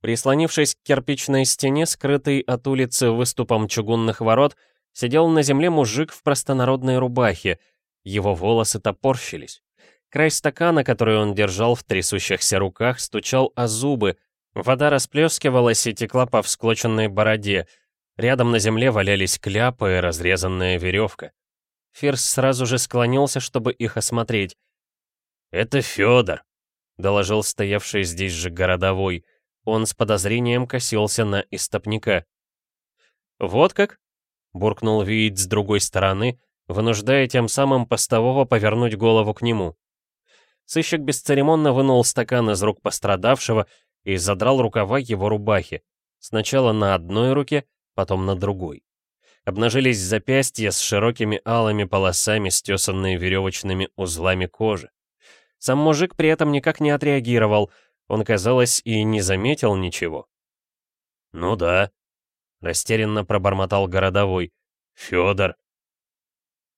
Прислонившись к кирпичной стене, скрытой от улицы выступом чугунных ворот, Сидел на земле мужик в простонародной рубахе. Его волосы топорщились. Край стакана, который он держал в трясущихся руках, стучал о зубы. Вода расплескивалась и текла по всклоченной бороде. Рядом на земле валялись кляпы и разрезанная веревка. Фирс сразу же склонился, чтобы их осмотреть. «Это Федор», — доложил стоявший здесь же городовой. Он с подозрением косился на истопника. «Вот как?» — буркнул Виит с другой стороны, вынуждая тем самым постового повернуть голову к нему. Сыщик бесцеремонно вынул стакан из рук пострадавшего и задрал рукава его рубахи. Сначала на одной руке, потом на другой. Обнажились запястья с широкими алыми полосами, стесанные веревочными узлами кожи. Сам мужик при этом никак не отреагировал, он, казалось, и не заметил ничего. «Ну да», — растерянно пробормотал городовой. «Фёдор».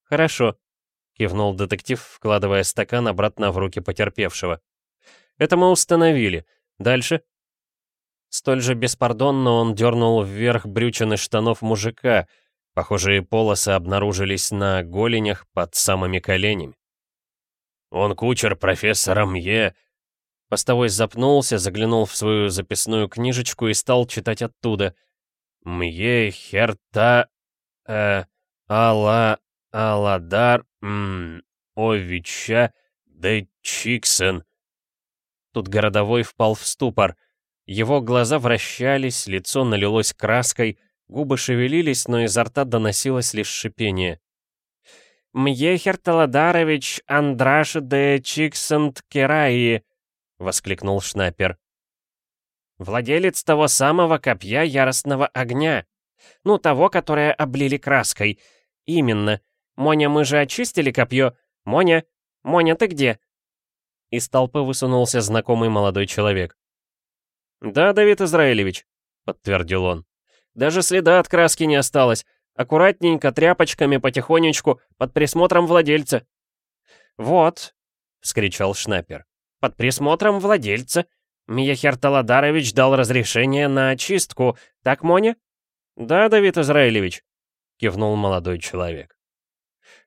«Хорошо», — кивнул детектив, вкладывая стакан обратно в руки потерпевшего. «Это мы установили. Дальше?» Столь же беспардонно он дернул вверх брючины штанов мужика. Похожие полосы обнаружились на голенях под самыми коленями. «Он кучер профессора Мье», Постовой запнулся, заглянул в свою записную книжечку и стал читать оттуда. «Мье херта... э... ала... аладар... м... овича... де чиксен...» Тут городовой впал в ступор. Его глаза вращались, лицо налилось краской, губы шевелились, но изо рта доносилось лишь шипение. «Мьехер Таладарович Андраш де Чиксент Кераи», воскликнул Шнапер. «Владелец того самого копья яростного огня. Ну, того, которое облили краской. Именно. Моня, мы же очистили копье. Моня, Моня, ты где?» Из толпы высунулся знакомый молодой человек. «Да, Давид Израилевич», — подтвердил он. «Даже следа от краски не осталось. Аккуратненько, тряпочками, потихонечку, под присмотром владельца». «Вот», — вскричал Шнапер под присмотром владельца. Мияхер Таладарович дал разрешение на очистку, так, Моня?» «Да, Давид Израилевич», — кивнул молодой человек.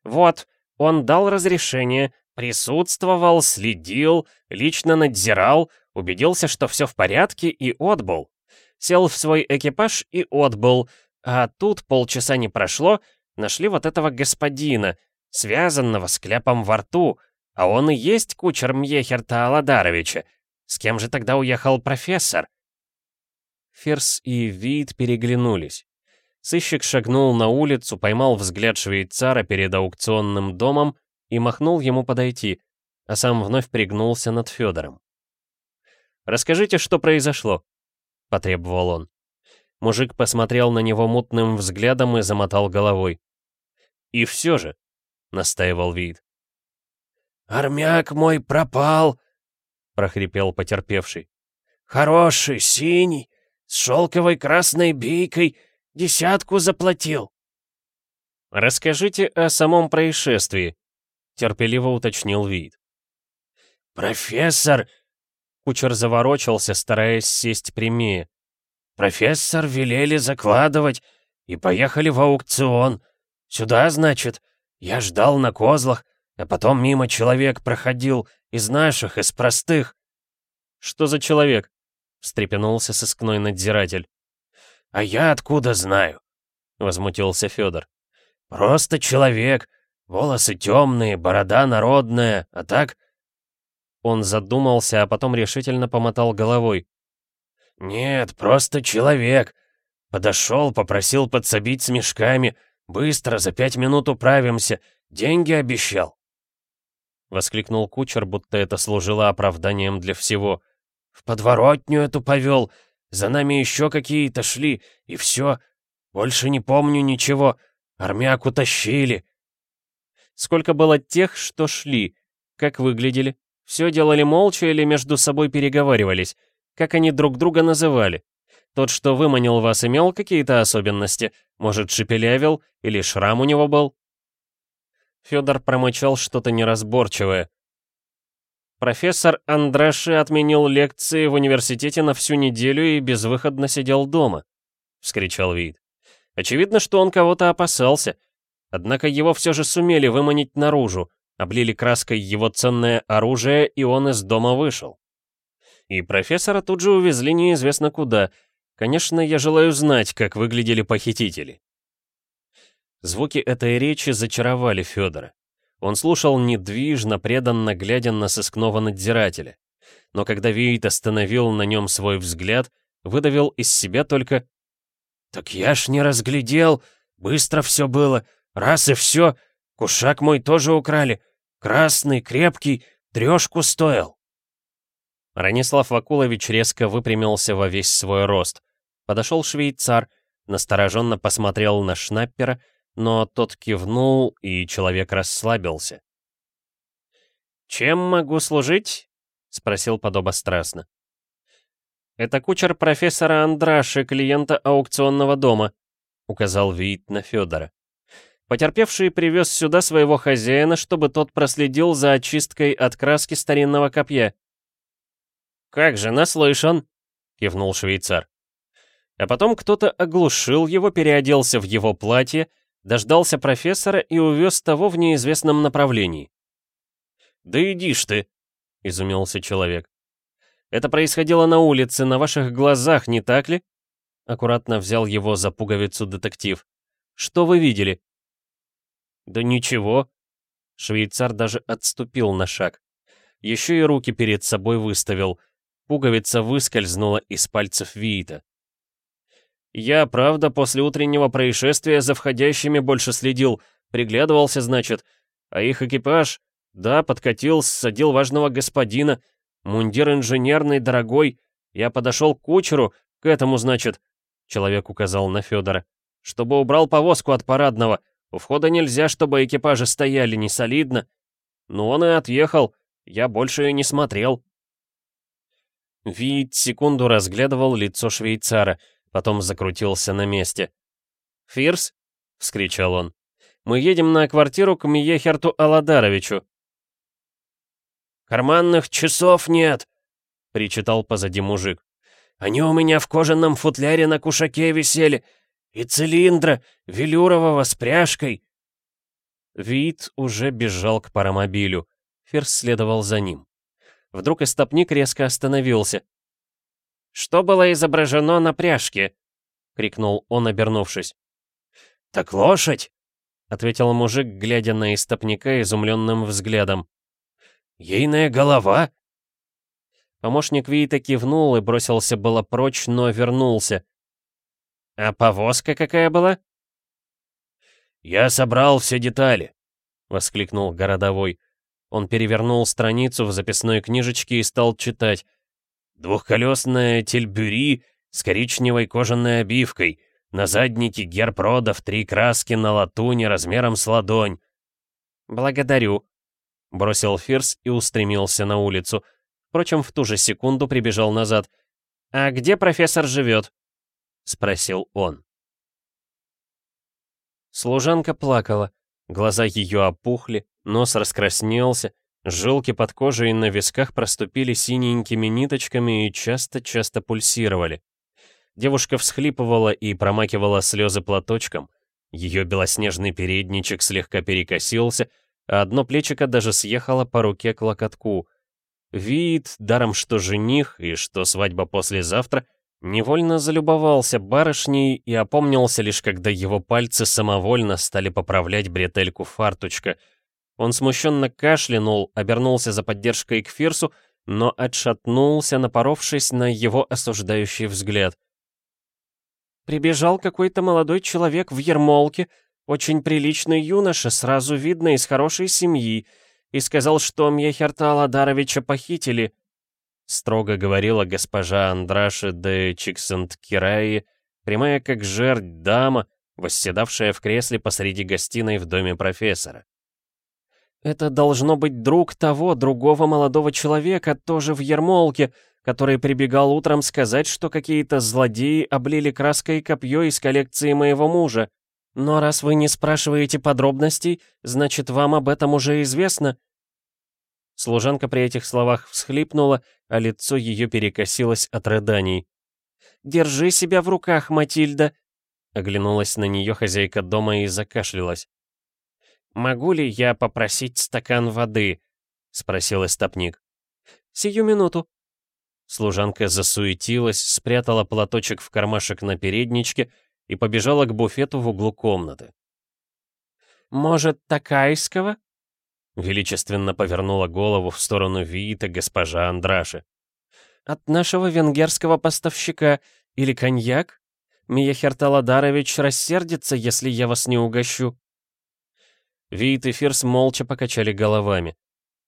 «Вот, он дал разрешение, присутствовал, следил, лично надзирал, убедился, что все в порядке и отбыл. Сел в свой экипаж и отбыл, а тут полчаса не прошло, нашли вот этого господина, связанного с кляпом во рту, а он и есть кучер Мьехерта Аладаровича. С кем же тогда уехал профессор?» Ферс и Вид переглянулись. Сыщик шагнул на улицу, поймал взгляд швейцара перед аукционным домом и махнул ему подойти, а сам вновь пригнулся над Федором. «Расскажите, что произошло?» — потребовал он. Мужик посмотрел на него мутным взглядом и замотал головой. «И все же», — настаивал Вид, «Армяк мой пропал!» — прохрипел потерпевший. «Хороший, синий, с шелковой красной бейкой, десятку заплатил». «Расскажите о самом происшествии», — терпеливо уточнил вид. «Профессор...» Кучер заворочался, стараясь сесть прямее. «Профессор велели закладывать, и поехали в аукцион. Сюда, значит. Я ждал на козлах, а потом мимо человек проходил, из наших, из простых. «Что за человек?» — встрепенулся сыскной надзиратель. «А я откуда знаю?» — возмутился Федор. «Просто человек. Волосы темные, борода народная, а так...» Он задумался, а потом решительно помотал головой. «Нет, просто человек. Подошел, попросил подсобить с мешками. Быстро, за пять минут управимся. Деньги обещал». Воскликнул кучер, будто это служило оправданием для всего. «В подворотню эту повел. За нами еще какие-то шли, и все. Больше не помню ничего. Армяк утащили». «Сколько было тех, что шли? Как выглядели? Все делали молча или между собой переговаривались? Как они друг друга называли? Тот, что выманил вас, имел какие-то особенности? Может, шепелявил? Или шрам у него был?» Федор промычал что-то неразборчивое. Профессор Андраши отменил лекции в университете на всю неделю и безвыходно сидел дома, — вскричал Вид. Очевидно, что он кого-то опасался. Однако его все же сумели выманить наружу, облили краской его ценное оружие, и он из дома вышел. и профессора тут же увезли неизвестно куда. Конечно, я желаю знать, как выглядели похитители. Звуки этой речи зачаровали Федора. Он слушал недвижно, преданно глядя на сыскного надзирателя. Но когда Вейт остановил на нем свой взгляд, выдавил из себя только «Так я ж не разглядел, быстро все было, раз и все, кушак мой тоже украли, красный, крепкий, трешку стоил». Ранислав Вакулович резко выпрямился во весь свой рост. Подошел швейцар, настороженно посмотрел на Шнаппера, но тот кивнул, и человек расслабился. «Чем могу служить?» — спросил подобострастно. «Это кучер профессора Андраши, клиента аукционного дома», — указал вид на Федора. Потерпевший привез сюда своего хозяина, чтобы тот проследил за очисткой от краски старинного копья. «Как же, наслышан!» — кивнул швейцар. А потом кто-то оглушил его, переоделся в его платье, дождался профессора и увез того в неизвестном направлении. «Да иди ж ты!» — изумился человек. «Это происходило на улице, на ваших глазах, не так ли?» Аккуратно взял его за пуговицу детектив. «Что вы видели?» «Да ничего». Швейцар даже отступил на шаг. Еще и руки перед собой выставил. Пуговица выскользнула из пальцев Виита. Я, правда, после утреннего происшествия за входящими больше следил, приглядывался, значит. А их экипаж, да, подкатил, ссадил важного господина. Мундир инженерный, дорогой. Я подошел к кучеру, к этому, значит. Человек указал на Федора. Чтобы убрал повозку от парадного. У входа нельзя, чтобы экипажи стояли, не солидно. Но он и отъехал. Я больше и не смотрел. Вид секунду разглядывал лицо швейцара — потом закрутился на месте. «Фирс?» — вскричал он. «Мы едем на квартиру к Миехерту Аладаровичу». «Карманных часов нет!» — причитал позади мужик. «Они у меня в кожаном футляре на кушаке висели. И цилиндра, велюрового, с пряжкой». Вид уже бежал к паромобилю. Фирс следовал за ним. Вдруг истопник резко остановился. «Что было изображено на пряжке?» — крикнул он, обернувшись. «Так лошадь!» — ответил мужик, глядя на истопника изумленным взглядом. «Ейная голова!» Помощник Виита кивнул и бросился было прочь, но вернулся. «А повозка какая была?» «Я собрал все детали», — воскликнул городовой. Он перевернул страницу в записной книжечке и стал читать. Двухколесная тельбюри с коричневой кожаной обивкой. На заднике герб родов, три краски на латуне размером с ладонь. «Благодарю», — бросил Фирс и устремился на улицу. Впрочем, в ту же секунду прибежал назад. «А где профессор живет?» — спросил он. Служанка плакала. Глаза ее опухли, нос раскраснелся, Жилки под кожей на висках проступили синенькими ниточками и часто-часто пульсировали. Девушка всхлипывала и промакивала слезы платочком. Ее белоснежный передничек слегка перекосился, а одно плечико даже съехало по руке к локотку. Вид, даром что жених и что свадьба послезавтра, невольно залюбовался барышней и опомнился лишь когда его пальцы самовольно стали поправлять бретельку фарточка — он смущенно кашлянул, обернулся за поддержкой к Фирсу, но отшатнулся, напоровшись на его осуждающий взгляд. «Прибежал какой-то молодой человек в ермолке, очень приличный юноша, сразу видно, из хорошей семьи, и сказал, что Мьехерта Аладаровича похитили», строго говорила госпожа Андраши де Чиксент-Кираи, прямая как жердь дама, восседавшая в кресле посреди гостиной в доме профессора. Это должно быть друг того, другого молодого человека, тоже в ермолке, который прибегал утром сказать, что какие-то злодеи облили краской копье из коллекции моего мужа. Но раз вы не спрашиваете подробностей, значит, вам об этом уже известно». Служанка при этих словах всхлипнула, а лицо ее перекосилось от рыданий. «Держи себя в руках, Матильда!» Оглянулась на нее хозяйка дома и закашлялась. «Могу ли я попросить стакан воды?» — спросил истопник. «Сию минуту». Служанка засуетилась, спрятала платочек в кармашек на передничке и побежала к буфету в углу комнаты. «Может, такайского?» Величественно повернула голову в сторону Виита госпожа Андраши. «От нашего венгерского поставщика. Или коньяк? Мияхер Таладарович рассердится, если я вас не угощу». Виит и Фирс молча покачали головами.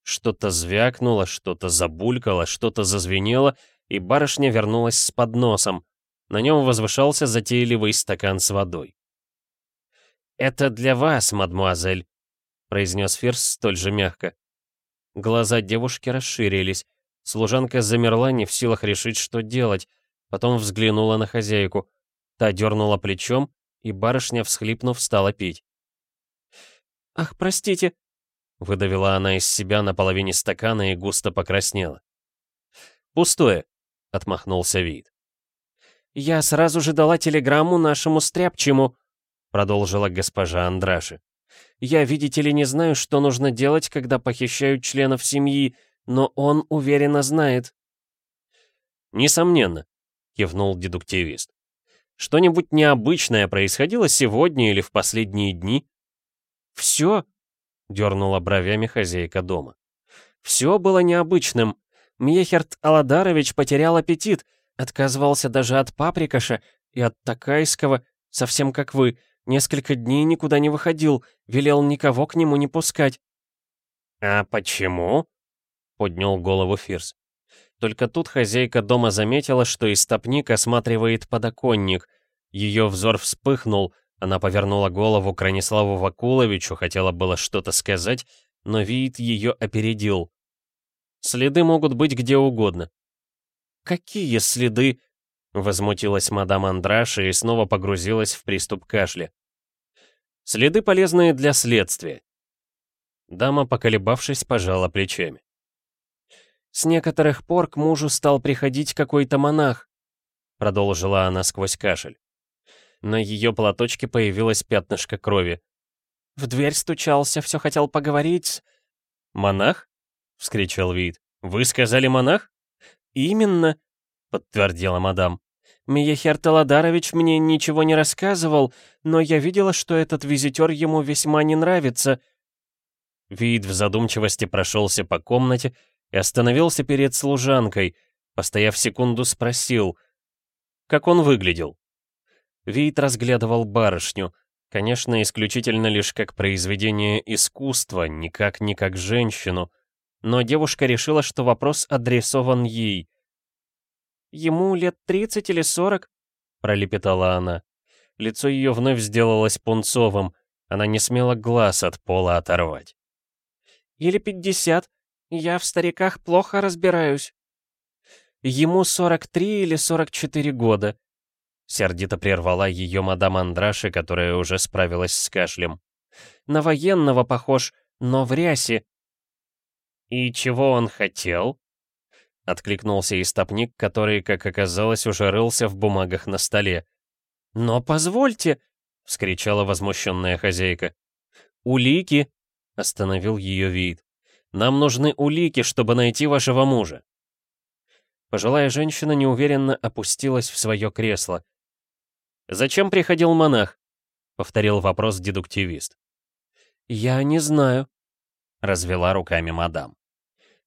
Что-то звякнуло, что-то забулькало, что-то зазвенело, и барышня вернулась с подносом. На нем возвышался затейливый стакан с водой. «Это для вас, мадмуазель», — произнес Фирс столь же мягко. Глаза девушки расширились. Служанка замерла, не в силах решить, что делать. Потом взглянула на хозяйку. Та дернула плечом, и барышня, всхлипнув, стала пить. «Ах, простите!» — выдавила она из себя на половине стакана и густо покраснела. «Пустое», — отмахнулся вид. «Я сразу же дала телеграмму нашему стряпчему», — продолжила госпожа Андраши. «Я, видите ли, не знаю, что нужно делать, когда похищают членов семьи, но он уверенно знает». «Несомненно», — кивнул дедуктивист. «Что-нибудь необычное происходило сегодня или в последние дни?» «Все?» — дернула бровями хозяйка дома. «Все было необычным. Мьехерт Аладарович потерял аппетит, отказывался даже от паприкаша и от такайского, совсем как вы, несколько дней никуда не выходил, велел никого к нему не пускать». «А почему?» — поднял голову Фирс. Только тут хозяйка дома заметила, что истопник осматривает подоконник. Ее взор вспыхнул — она повернула голову к Раниславу Вакуловичу, хотела было что-то сказать, но вид ее опередил. Следы могут быть где угодно. «Какие следы?» — возмутилась мадам Андраша и снова погрузилась в приступ кашля. «Следы, полезные для следствия». Дама, поколебавшись, пожала плечами. «С некоторых пор к мужу стал приходить какой-то монах», — продолжила она сквозь кашель. На ее платочке появилось пятнышко крови. «В дверь стучался, все хотел поговорить». «Монах?» — вскричал Вид. «Вы сказали монах?» «Именно», — подтвердила мадам. «Мияхер Таладарович мне ничего не рассказывал, но я видела, что этот визитер ему весьма не нравится». Вид в задумчивости прошелся по комнате и остановился перед служанкой. Постояв секунду, спросил, как он выглядел. Вид разглядывал барышню, конечно, исключительно лишь как произведение искусства, никак не как женщину, но девушка решила, что вопрос адресован ей. «Ему лет тридцать или сорок?» — пролепетала она. Лицо ее вновь сделалось пунцовым, она не смела глаз от пола оторвать. «Или пятьдесят. Я в стариках плохо разбираюсь». «Ему сорок три или сорок четыре года», Сердито прервала ее мадам Андраши, которая уже справилась с кашлем. «На военного похож, но в рясе». «И чего он хотел?» Откликнулся истопник, который, как оказалось, уже рылся в бумагах на столе. «Но позвольте!» — вскричала возмущенная хозяйка. «Улики!» — остановил ее вид. «Нам нужны улики, чтобы найти вашего мужа». Пожилая женщина неуверенно опустилась в свое кресло. «Зачем приходил монах?» — повторил вопрос дедуктивист. «Я не знаю», — развела руками мадам.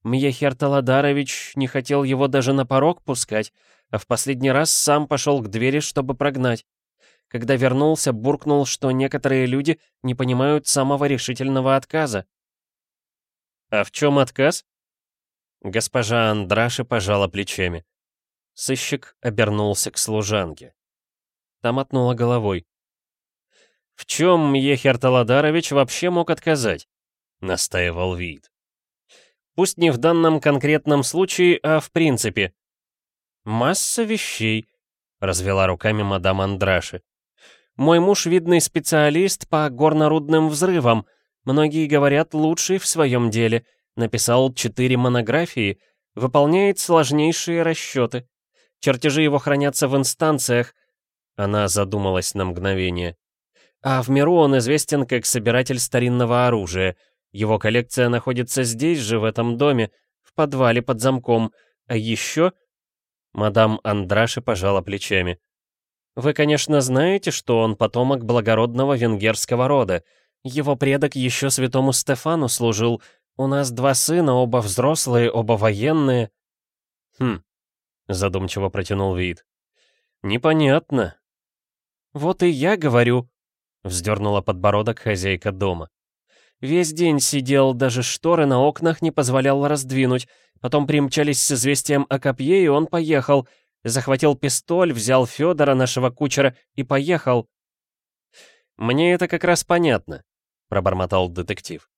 Мьехер Таладарович не хотел его даже на порог пускать, а в последний раз сам пошел к двери, чтобы прогнать. Когда вернулся, буркнул, что некоторые люди не понимают самого решительного отказа. «А в чем отказ?» Госпожа Андраши пожала плечами. Сыщик обернулся к служанке. Та мотнула головой. «В чем Ехер Таладарович вообще мог отказать?» — настаивал вид. «Пусть не в данном конкретном случае, а в принципе». «Масса вещей», — развела руками мадам Андраши. «Мой муж видный специалист по горнорудным взрывам. Многие говорят, лучший в своем деле. Написал четыре монографии, выполняет сложнейшие расчеты. Чертежи его хранятся в инстанциях, она задумалась на мгновение. А в миру он известен как собиратель старинного оружия. Его коллекция находится здесь же, в этом доме, в подвале под замком. А еще Мадам Андраши пожала плечами. «Вы, конечно, знаете, что он потомок благородного венгерского рода. Его предок еще святому Стефану служил. У нас два сына, оба взрослые, оба военные». «Хм», — задумчиво протянул вид. «Непонятно». «Вот и я говорю», — вздернула подбородок хозяйка дома. «Весь день сидел, даже шторы на окнах не позволял раздвинуть. Потом примчались с известием о копье, и он поехал. Захватил пистоль, взял Федора, нашего кучера, и поехал. «Мне это как раз понятно», — пробормотал детектив.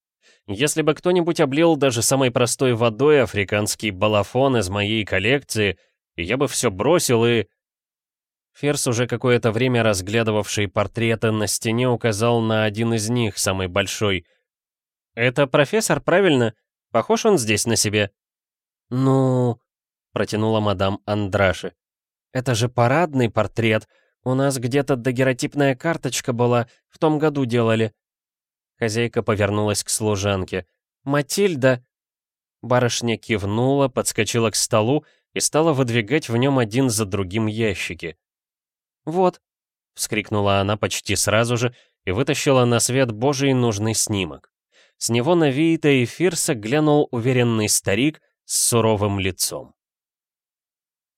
«Если бы кто-нибудь облил даже самой простой водой африканский балафон из моей коллекции, я бы все бросил и...» Ферс, уже какое-то время разглядывавший портреты на стене, указал на один из них, самый большой. «Это профессор, правильно? Похож он здесь на себе?» «Ну...» — протянула мадам Андраши. «Это же парадный портрет. У нас где-то дагеротипная карточка была, в том году делали». Хозяйка повернулась к служанке. «Матильда!» Барышня кивнула, подскочила к столу и стала выдвигать в нем один за другим ящики. «Вот», — вскрикнула она почти сразу же и вытащила на свет божий нужный снимок. С него на Виита и Фирса глянул уверенный старик с суровым лицом.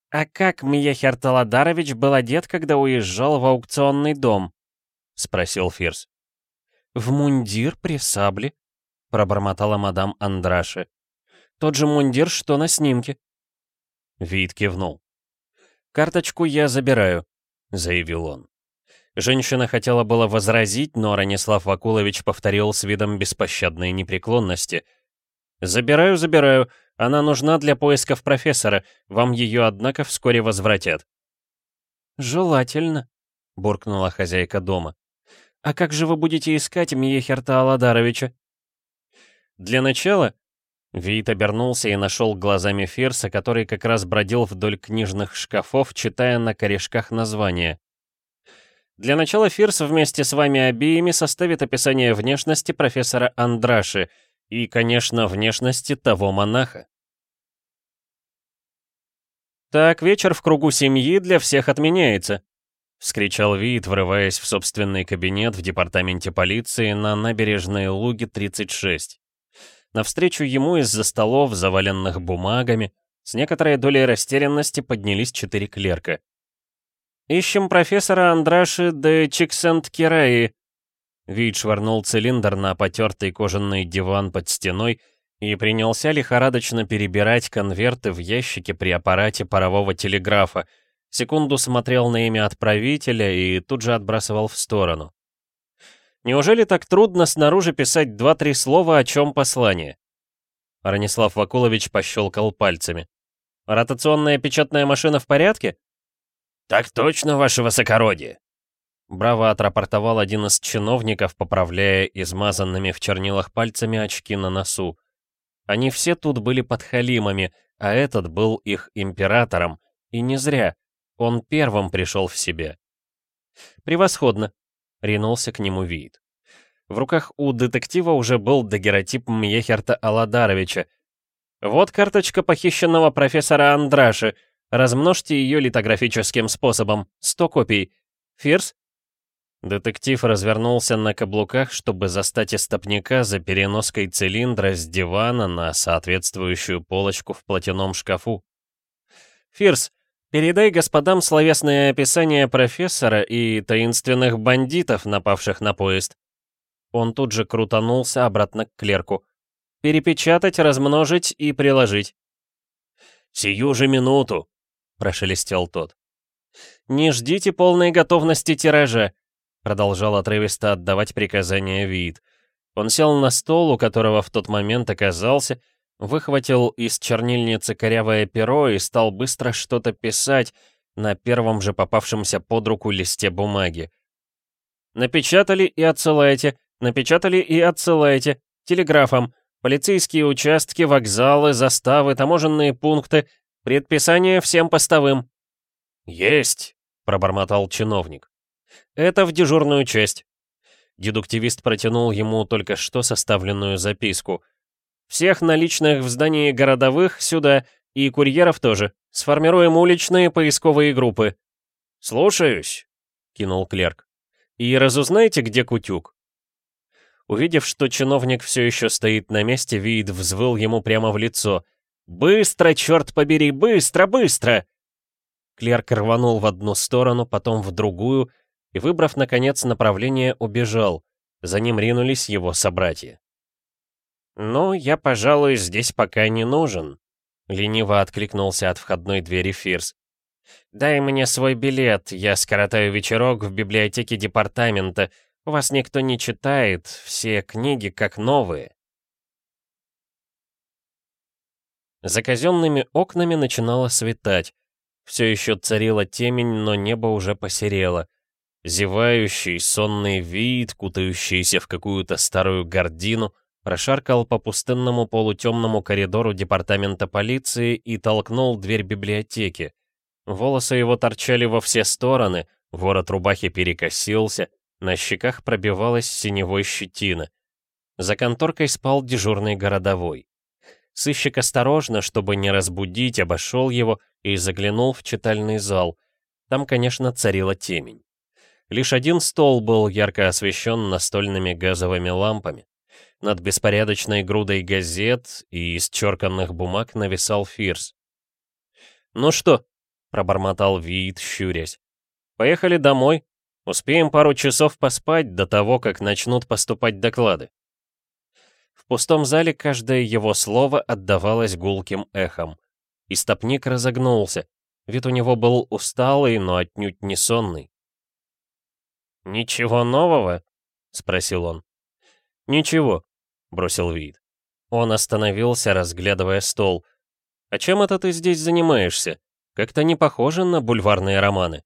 «А как Мияхер Таладарович был одет, когда уезжал в аукционный дом?» — спросил Фирс. «В мундир при сабле», — пробормотала мадам Андраши. «Тот же мундир, что на снимке». Вид кивнул. «Карточку я забираю», — заявил он. Женщина хотела было возразить, но Ранислав Вакулович повторил с видом беспощадной непреклонности. «Забираю, забираю. Она нужна для поисков профессора. Вам ее, однако, вскоре возвратят». «Желательно», — буркнула хозяйка дома. «А как же вы будете искать Миехерта Аладаровича?» «Для начала...» Вит обернулся и нашел глазами Ферса, который как раз бродил вдоль книжных шкафов, читая на корешках названия. Для начала Фирс вместе с вами обеими составит описание внешности профессора Андраши — и, конечно, внешности того монаха. «Так, вечер в кругу семьи для всех отменяется», — вскричал Вит, врываясь в собственный кабинет в департаменте полиции на набережной Луги 36. Навстречу ему из-за столов, заваленных бумагами, с некоторой долей растерянности поднялись четыре клерка. «Ищем профессора Андраши де Чиксент-Кираи», Вид швырнул цилиндр на потертый кожаный диван под стеной и принялся лихорадочно перебирать конверты в ящике при аппарате парового телеграфа, секунду смотрел на имя отправителя и тут же отбрасывал в сторону. Неужели так трудно снаружи писать два-три слова, о чем послание? Ранислав Вакулович пощелкал пальцами. «Ротационная печатная машина в порядке?» «Так точно, ваше высокородие!» Браво отрапортовал один из чиновников, поправляя измазанными в чернилах пальцами очки на носу. Они все тут были подхалимами, а этот был их императором, и не зря. Он первым пришел в себе. «Превосходно!» — ринулся к нему вид. В руках у детектива уже был дагеротип Мьехерта Аладаровича. «Вот карточка похищенного профессора Андраши. Размножьте ее литографическим способом. Сто копий. Фирс, Детектив развернулся на каблуках, чтобы застать истопника за переноской цилиндра с дивана на соответствующую полочку в платяном шкафу. «Фирс, передай господам словесное описание профессора и таинственных бандитов, напавших на поезд». Он тут же крутанулся обратно к клерку. «Перепечатать, размножить и приложить». «Сию же минуту!» — прошелестел тот. «Не ждите полной готовности тиража. Продолжал отрывисто отдавать приказания вид. Он сел на стол, у которого в тот момент оказался, выхватил из чернильницы корявое перо и стал быстро что-то писать на первом же попавшемся под руку листе бумаги. «Напечатали и отсылайте, напечатали и отсылайте, телеграфом, полицейские участки, вокзалы, заставы, таможенные пункты, предписание всем постовым». «Есть!» — пробормотал чиновник. Это в дежурную часть. Дедуктивист протянул ему только что составленную записку. Всех наличных в здании городовых сюда, И курьеров тоже. Сформируем уличные поисковые группы». «Слушаюсь», — кинул клерк. «И разузнайте, где Кутюк». Увидев, что чиновник все еще стоит на месте, Вид взвыл ему прямо в лицо. «Быстро, черт побери, быстро, быстро!» Клерк рванул в одну сторону, потом в другую, и, выбрав, наконец, направление, убежал. За ним ринулись его собратья. «Ну, я, пожалуй, здесь пока не нужен», — лениво откликнулся от входной двери Фирс. «Дай мне свой билет, я скоротаю вечерок в библиотеке департамента. Вас никто не читает, все книги как новые». За казенными окнами начинало светать. Все еще царила темень, но небо уже посерело. Зевающий, сонный вид, кутающийся в какую-то старую гордину, прошаркал по пустынному полутемному коридору департамента полиции и толкнул дверь библиотеки. Волосы его торчали во все стороны, ворот рубахи перекосился, на щеках пробивалась синевой щетина. За конторкой спал дежурный городовой. Сыщик осторожно, чтобы не разбудить, обошел его и заглянул в читальный зал. Там, конечно, царила темень. Лишь один стол был ярко освещен настольными газовыми лампами. Над беспорядочной грудой газет и исчерканных бумаг нависал Фирс. «Ну что?» — пробормотал Виит, щурясь. «Поехали домой. Успеем пару часов поспать до того, как начнут поступать доклады». В пустом зале каждое его слово отдавалось гулким эхом. Истопник разогнулся. Вид у него был усталый, но отнюдь не сонный. «Ничего нового?» — спросил он. «Ничего», — бросил вид. Он остановился, разглядывая стол. «А чем это ты здесь занимаешься? Как-то не похоже на бульварные романы».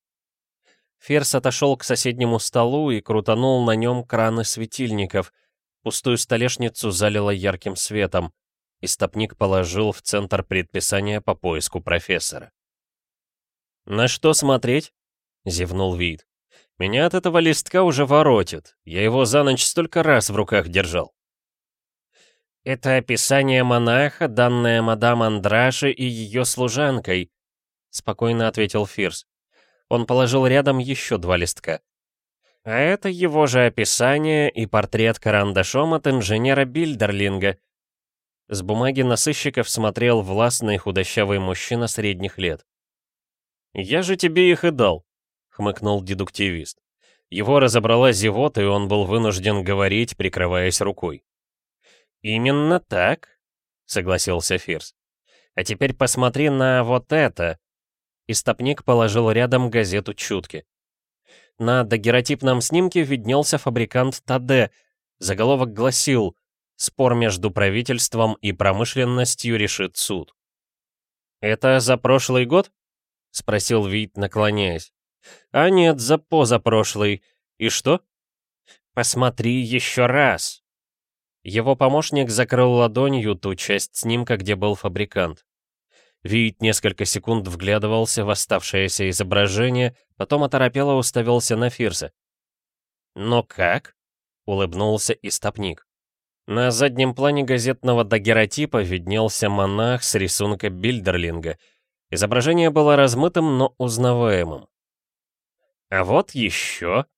Ферс отошел к соседнему столу и крутанул на нем краны светильников. Пустую столешницу залило ярким светом. Истопник положил в центр предписания по поиску профессора. «На что смотреть?» — зевнул Вид. «Меня от этого листка уже воротит. Я его за ночь столько раз в руках держал». «Это описание монаха, данное мадам Андраше и ее служанкой», — спокойно ответил Фирс. Он положил рядом еще два листка. «А это его же описание и портрет карандашом от инженера Бильдерлинга, с бумаги на сыщиков смотрел властный худощавый мужчина средних лет. «Я же тебе их и дал», — хмыкнул дедуктивист. Его разобрала зевота, и он был вынужден говорить, прикрываясь рукой. «Именно так», — согласился Фирс. «А теперь посмотри на вот это». Истопник положил рядом газету «Чутки». На дагеротипном снимке виднелся фабрикант Таде. Заголовок гласил Спор между правительством и промышленностью решит суд. «Это за прошлый год?» — спросил Вит, наклоняясь. «А нет, за позапрошлый. И что?» «Посмотри еще раз!» Его помощник закрыл ладонью ту часть снимка, где был фабрикант. Вит несколько секунд вглядывался в оставшееся изображение, потом оторопело уставился на Фирса. «Но как?» — улыбнулся истопник. На заднем плане газетного дагеротипа виднелся монах с рисунка Бильдерлинга. Изображение было размытым, но узнаваемым. «А вот еще!» —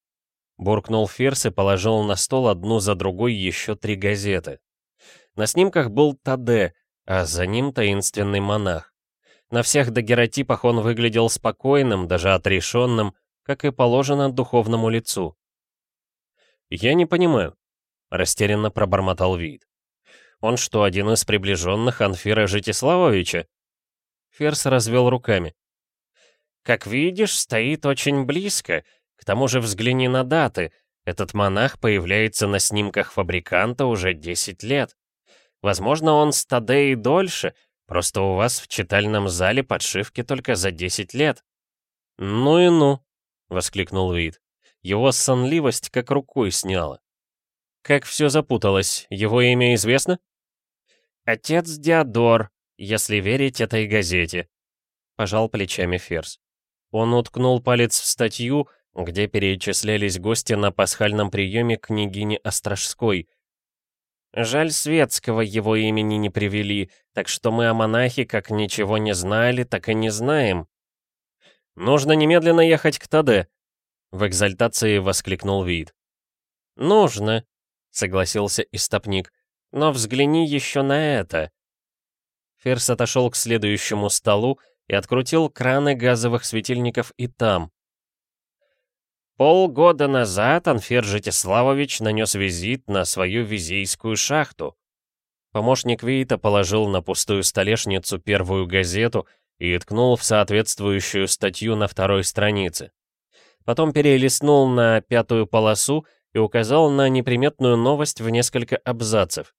буркнул Фирс и положил на стол одну за другой еще три газеты. На снимках был Таде, а за ним таинственный монах. На всех дагеротипах он выглядел спокойным, даже отрешенным, как и положено духовному лицу. «Я не понимаю», — растерянно пробормотал вид. «Он что, один из приближенных Анфира Житиславовича?» Ферс развел руками. «Как видишь, стоит очень близко. К тому же взгляни на даты. Этот монах появляется на снимках фабриканта уже 10 лет. Возможно, он с Тадеей дольше, просто у вас в читальном зале подшивки только за 10 лет». «Ну и ну!» — воскликнул Вид. Его сонливость как рукой сняла. Как все запуталось, его имя известно? Отец Диодор, если верить этой газете. Пожал плечами Ферс. Он уткнул палец в статью, где перечислялись гости на пасхальном приеме княгини Острожской. Жаль, светского его имени не привели, так что мы о монахе как ничего не знали, так и не знаем». «Нужно немедленно ехать к Таде», — в экзальтации воскликнул Вид. «Нужно», — согласился истопник. «Но взгляни еще на это». Ферс отошел к следующему столу и открутил краны газовых светильников и там. Полгода назад Анфер Житиславович нанес визит на свою визийскую шахту. Помощник Вейта положил на пустую столешницу первую газету и ткнул в соответствующую статью на второй странице. Потом перелистнул на пятую полосу и указал на неприметную новость в несколько абзацев.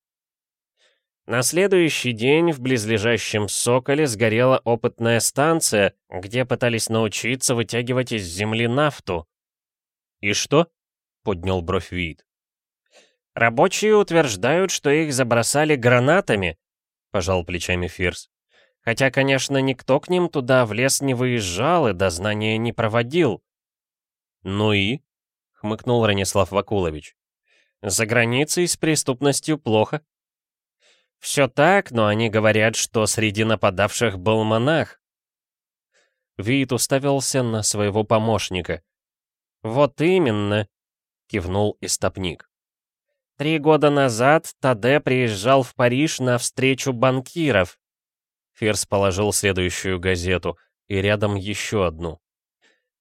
На следующий день в близлежащем Соколе сгорела опытная станция, где пытались научиться вытягивать из земли нафту. «И что?» — поднял бровь Вид. «Рабочие утверждают, что их забросали гранатами», — пожал плечами Фирс. «Хотя, конечно, никто к ним туда в лес не выезжал и дознания не проводил». «Ну и?» — хмыкнул Ранислав Вакулович. «За границей с преступностью плохо». «Все так, но они говорят, что среди нападавших был монах». Вит уставился на своего помощника. «Вот именно», — кивнул истопник. «Три года назад Таде приезжал в Париж на встречу банкиров». Ферс положил следующую газету и рядом еще одну.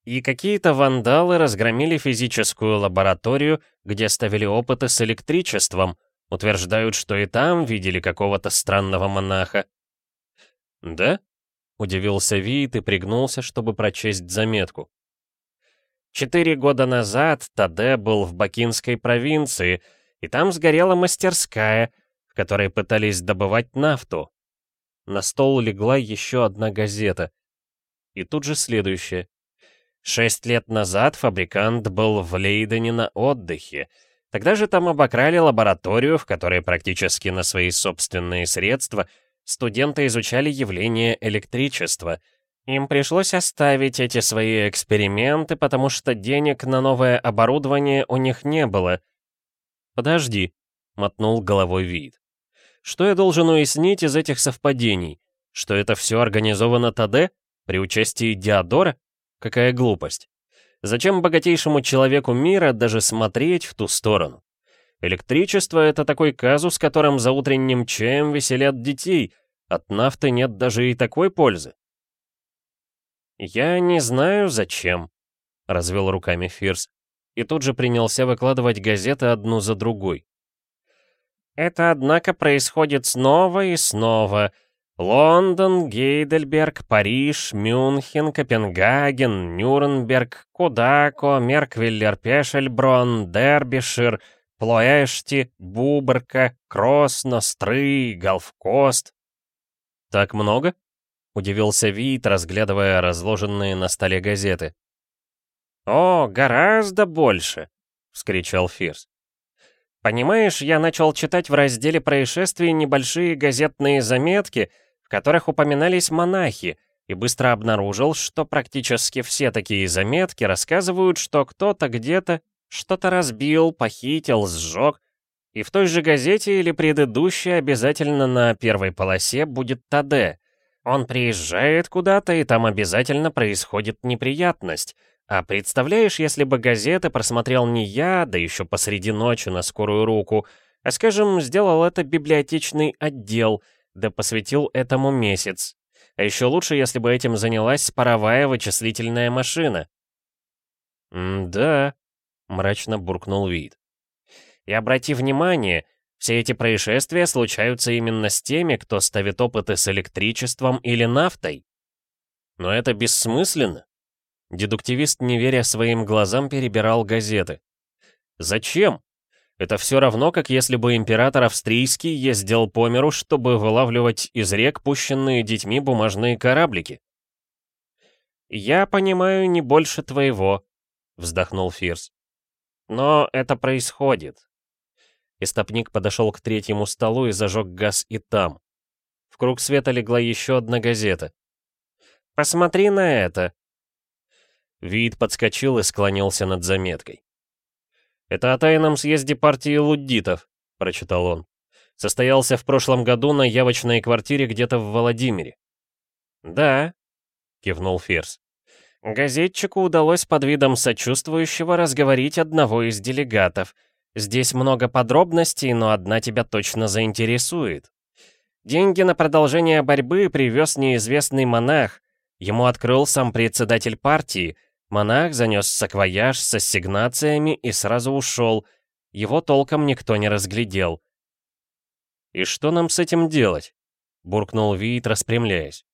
И какие-то вандалы разгромили физическую лабораторию, где ставили опыты с электричеством. Утверждают, что и там видели какого-то странного монаха. «Да?» — удивился Виит и пригнулся, чтобы прочесть заметку. Четыре года назад Таде был в Бакинской провинции, и там сгорела мастерская, в которой пытались добывать нафту. На стол легла еще одна газета. И тут же следующая. Шесть лет назад фабрикант был в Лейдене на отдыхе. Тогда же там обокрали лабораторию, в которой практически на свои собственные средства студенты изучали явление электричества. Им пришлось оставить эти свои эксперименты, потому что денег на новое оборудование у них не было. «Подожди», — мотнул головой вид. «Что я должен уяснить из этих совпадений? Что это все организовано Таде? При участии Диодора? Какая глупость. Зачем богатейшему человеку мира даже смотреть в ту сторону? Электричество — это такой казус, которым за утренним чаем веселят детей. От нафты нет даже и такой пользы. «Я не знаю, зачем», — развел руками Фирс, и тут же принялся выкладывать газеты одну за другой. «Это, однако, происходит снова и снова», Лондон, Гейдельберг, Париж, Мюнхен, Копенгаген, Нюрнберг, Кудако, Мерквиллер, Пешельброн, Дербишир, Плоэшти, Бубрка, Кросно, Стрый, Галфкост. «Так много?» — удивился Вит, разглядывая разложенные на столе газеты. «О, гораздо больше!» — вскричал Фирс. «Понимаешь, я начал читать в разделе происшествий небольшие газетные заметки — в которых упоминались монахи, и быстро обнаружил, что практически все такие заметки рассказывают, что кто-то где-то что-то разбил, похитил, сжег, и в той же газете или предыдущей обязательно на первой полосе будет Таде. Он приезжает куда-то, и там обязательно происходит неприятность. А представляешь, если бы газеты просмотрел не я, да еще посреди ночи на скорую руку, а, скажем, сделал это библиотечный отдел — да посвятил этому месяц. А еще лучше, если бы этим занялась паровая вычислительная машина. «Да», — мрачно буркнул Вид. «И обрати внимание, все эти происшествия случаются именно с теми, кто ставит опыты с электричеством или нафтой». «Но это бессмысленно». Дедуктивист, не веря своим глазам, перебирал газеты. «Зачем? Это все равно, как если бы император австрийский ездил по миру, чтобы вылавливать из рек пущенные детьми бумажные кораблики. «Я понимаю не больше твоего», — вздохнул Фирс. «Но это происходит». Истопник подошел к третьему столу и зажег газ и там. В круг света легла еще одна газета. «Посмотри на это!» Вид подскочил и склонился над заметкой. «Это о тайном съезде партии луддитов», — прочитал он. Состоялся в прошлом году на явочной квартире где-то в Владимире. «Да», — кивнул Фирс. «Газетчику удалось под видом сочувствующего разговорить одного из делегатов. Здесь много подробностей, но одна тебя точно заинтересует. Деньги на продолжение борьбы привез неизвестный монах. Ему открыл сам председатель партии. Монах занес саквояж с ассигнациями и сразу ушел. Его толком никто не разглядел. «И что нам с этим делать?» — буркнул Виит, распрямляясь.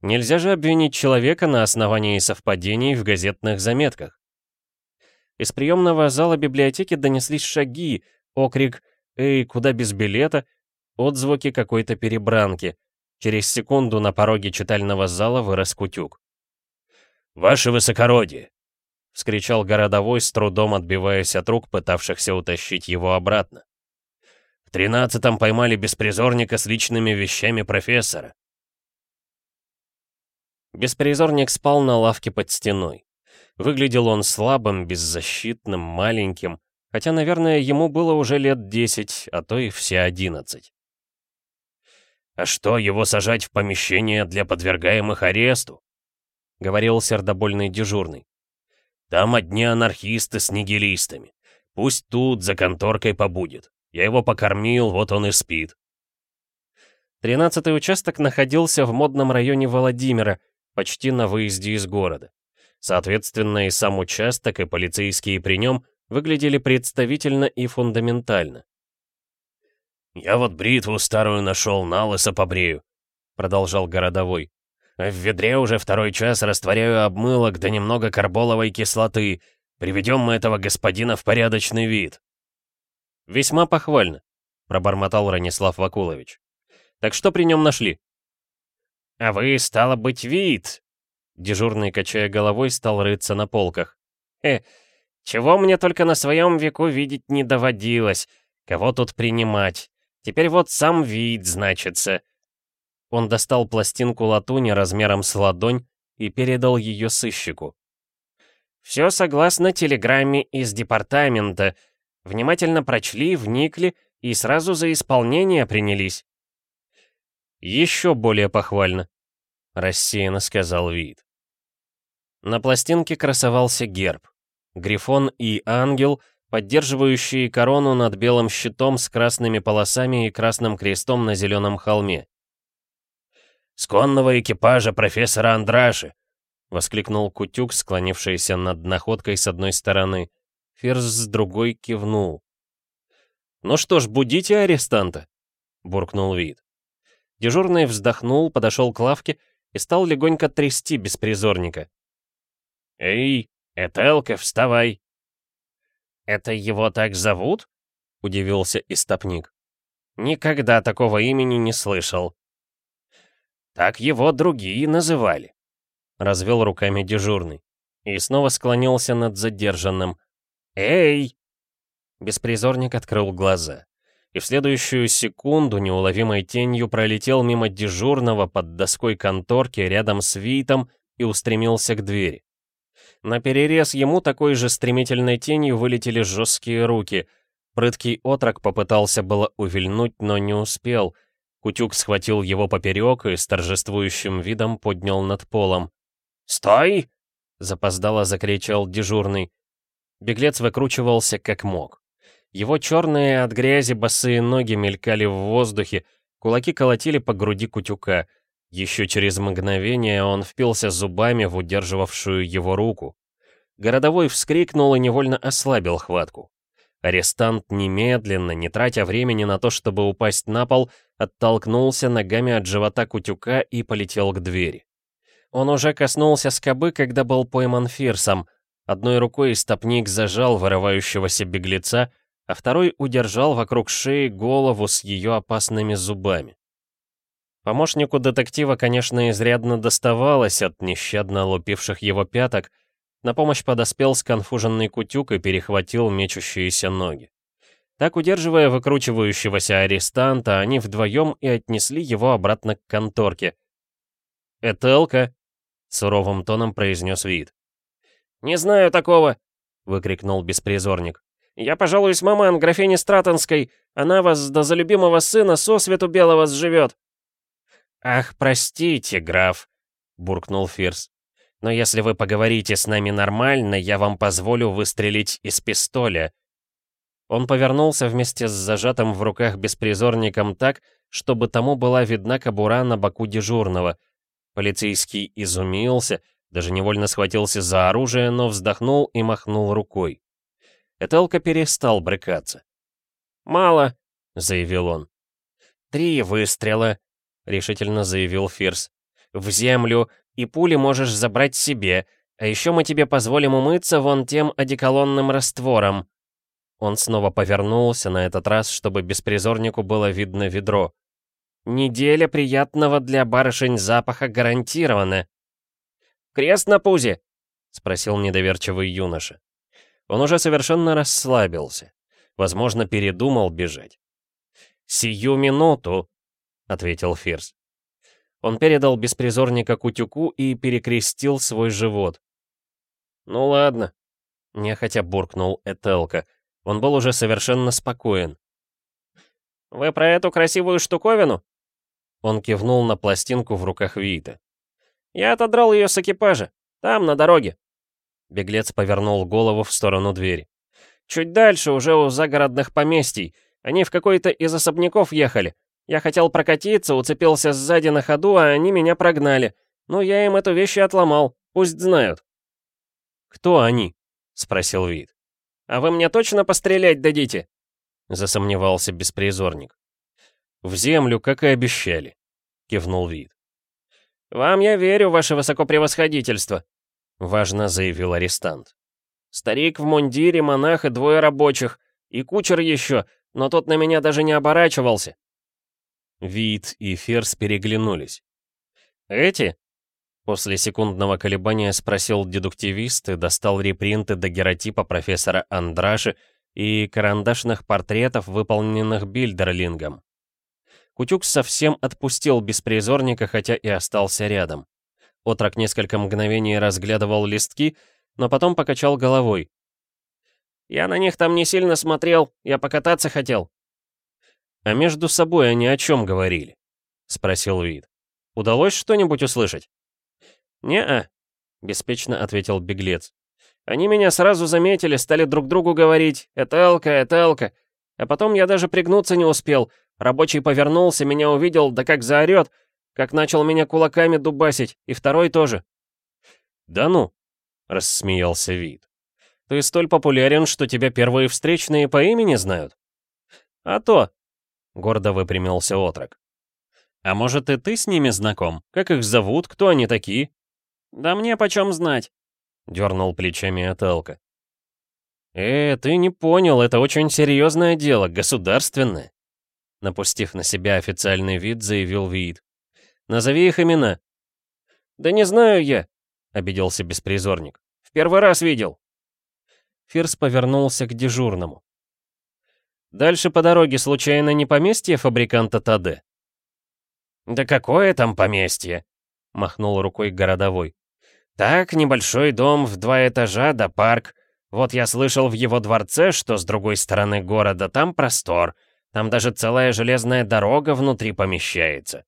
«Нельзя же обвинить человека на основании совпадений в газетных заметках». Из приемного зала библиотеки донеслись шаги, окрик «Эй, куда без билета?» отзвуки какой-то перебранки. Через секунду на пороге читального зала вырос Кутюк. «Ваше высокородие!» — вскричал городовой, с трудом отбиваясь от рук, пытавшихся утащить его обратно. В тринадцатом поймали беспризорника с личными вещами профессора. Беспризорник спал на лавке под стеной. Выглядел он слабым, беззащитным, маленьким, хотя, наверное, ему было уже лет десять, а то и все одиннадцать. «А что, его сажать в помещение для подвергаемых аресту?» — говорил сердобольный дежурный. «Там одни анархисты с нигилистами. Пусть тут, за конторкой побудет. Я его покормил, вот он и спит. Тринадцатый участок находился в модном районе Владимира, почти на выезде из города. Соответственно, и сам участок, и полицейские при нем выглядели представительно и фундаментально. «Я вот бритву старую нашел, на лысо побрею», — продолжал городовой. «В ведре уже второй час растворяю обмылок да немного карболовой кислоты. Приведем мы этого господина в порядочный вид». «Весьма похвально», — пробормотал Ранислав Вакулович. «Так что при нем нашли?» «А вы, стало быть, вид!» Дежурный, качая головой, стал рыться на полках. «Э, чего мне только на своем веку видеть не доводилось. Кого тут принимать? Теперь вот сам вид, значится». Он достал пластинку латуни размером с ладонь и передал ее сыщику. «Все согласно телеграмме из департамента. Внимательно прочли, вникли и сразу за исполнение принялись. «Еще более похвально», — рассеянно сказал Вид. На пластинке красовался герб. Грифон и ангел, поддерживающие корону над белым щитом с красными полосами и красным крестом на зеленом холме. «С конного экипажа профессора Андраши!» — воскликнул Кутюк, склонившийся над находкой с одной стороны. Ферзь с другой кивнул. «Ну что ж, будите арестанта», — буркнул вид. Дежурный вздохнул, подошел к лавке и стал легонько трясти беспризорника. «Эй, Этелка, вставай!» «Это его так зовут?» — удивился истопник. «Никогда такого имени не слышал». «Так его другие называли», — развел руками дежурный. И снова склонился над задержанным. «Эй!» Беспризорник открыл глаза. И в следующую секунду неуловимой тенью пролетел мимо дежурного под доской конторки рядом с Витом и устремился к двери. На перерез ему такой же стремительной тенью вылетели жесткие руки. Прыткий отрок попытался было увильнуть, но не успел. Кутюк схватил его поперек и с торжествующим видом поднял над полом. «Стой!» — запоздало закричал дежурный. Беглец выкручивался как мог. Его черные от грязи босые ноги мелькали в воздухе, кулаки колотили по груди Кутюка. Еще через мгновение он впился зубами в удерживавшую его руку. Городовой вскрикнул и невольно ослабил хватку. Арестант немедленно, не тратя времени на то, чтобы упасть на пол, оттолкнулся ногами от живота Кутюка и полетел к двери. Он уже коснулся скобы, когда был пойман Фирсом, Одной рукой стопник зажал вырывающегося беглеца, а второй удержал вокруг шеи голову с ее опасными зубами. Помощнику детектива, конечно, изрядно доставалось от нещадно лупивших его пяток, на помощь подоспел сконфуженный кутюк и перехватил мечущиеся ноги. Так, удерживая выкручивающегося арестанта, они вдвоем и отнесли его обратно к конторке. «Этелка!» — суровым тоном произнес вид. «Не знаю такого!» — выкрикнул беспризорник. Я пожалуюсь маман, графине Стратонской. Она вас да за любимого сына сосвету белого сживет». «Ах, простите, граф», — буркнул Фирс. «Но если вы поговорите с нами нормально, я вам позволю выстрелить из пистоля». Он повернулся вместе с зажатым в руках беспризорником так, чтобы тому была видна кобура на боку дежурного. Полицейский изумился, даже невольно схватился за оружие, но вздохнул и махнул рукой. Этелка перестал брыкаться. «Мало», — заявил он. «Три выстрела», — решительно заявил Фирс. «В землю, и пули можешь забрать себе, а еще мы тебе позволим умыться вон тем одеколонным раствором». Он снова повернулся, на этот раз, чтобы беспризорнику было видно ведро. «Неделя приятного для барышень запаха гарантирована». «Крест на пузе?» — спросил недоверчивый юноша. Он уже совершенно расслабился. Возможно, передумал бежать. «Сию минуту», — ответил Фирс. Он передал беспризорника Кутюку и перекрестил свой живот. «Ну ладно», — нехотя буркнул Этелка. Он был уже совершенно спокоен. «Вы про эту красивую штуковину?» Он кивнул на пластинку в руках Виита. «Я отодрал ее с экипажа. Там, на дороге». Беглец повернул голову в сторону двери. «Чуть дальше, уже у загородных поместий. Они в какой-то из особняков ехали. Я хотел прокатиться, уцепился сзади на ходу, а они меня прогнали. Ну, я им эту вещь и отломал. Пусть знают». «Кто они?» — спросил Вид. «А вы мне точно пострелять дадите?» — засомневался беспризорник. «В землю, как и обещали», — кивнул Вид. «Вам я верю, ваше высокопревосходительство», — важно заявил арестант. «Старик в мундире, монах и двое рабочих. И кучер еще, но тот на меня даже не оборачивался». Вид и Ферс переглянулись. «Эти?» После секундного колебания спросил дедуктивист и достал репринты дагеротипа профессора Андраши и карандашных портретов, выполненных Бильдерлингом. Кутюк совсем отпустил беспризорника, хотя и остался рядом. Отрок несколько мгновений разглядывал листки, но потом покачал головой. «Я на них там не сильно смотрел, я покататься хотел». «А между собой они о чем говорили?» — спросил Вид. «Удалось что-нибудь услышать?» «Не-а», — беспечно ответил беглец. «Они меня сразу заметили, стали друг другу говорить «Этелка, Этелка». А потом я даже пригнуться не успел. Рабочий повернулся, меня увидел, да как заорет, как начал меня кулаками дубасить, и второй тоже. «Да ну!» — рассмеялся Вид. «Ты столь популярен, что тебя первые встречные по имени знают?» «А то!» — гордо выпрямился отрок. «А может, и ты с ними знаком? Как их зовут? Кто они такие?» «Да мне почем знать?» — дернул плечами Отелка. «Э, ты не понял, это очень серьезное дело, государственное!» Напустив на себя официальный вид, заявил Виит. Назови их имена». «Да не знаю я», — обиделся беспризорник. «В первый раз видел». Фирс повернулся к дежурному. «Дальше по дороге случайно не поместье фабриканта Таде?» «Да какое там поместье?» — махнул рукой городовой. «Так, небольшой дом в два этажа да парк. Вот я слышал в его дворце, что с другой стороны города там простор. Там даже целая железная дорога внутри помещается.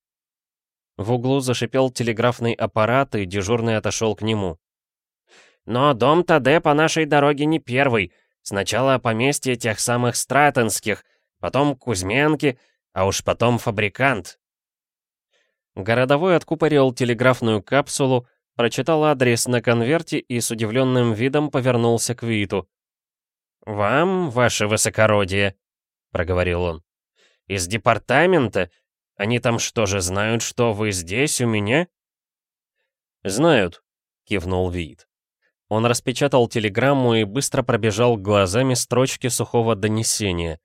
В углу зашипел телеграфный аппарат, и дежурный отошел к нему. «Но дом Таде по нашей дороге не первый. Сначала поместье тех самых Стратенских, потом Кузьменки, а уж потом фабрикант». Городовой откупорил телеграфную капсулу, прочитал адрес на конверте и с удивленным видом повернулся к Виту. «Вам, ваше высокородие», — проговорил он, — «из департамента они там что же знают, что вы здесь, у меня?» «Знают», — кивнул Вид. Он распечатал телеграмму и быстро пробежал глазами строчки сухого донесения.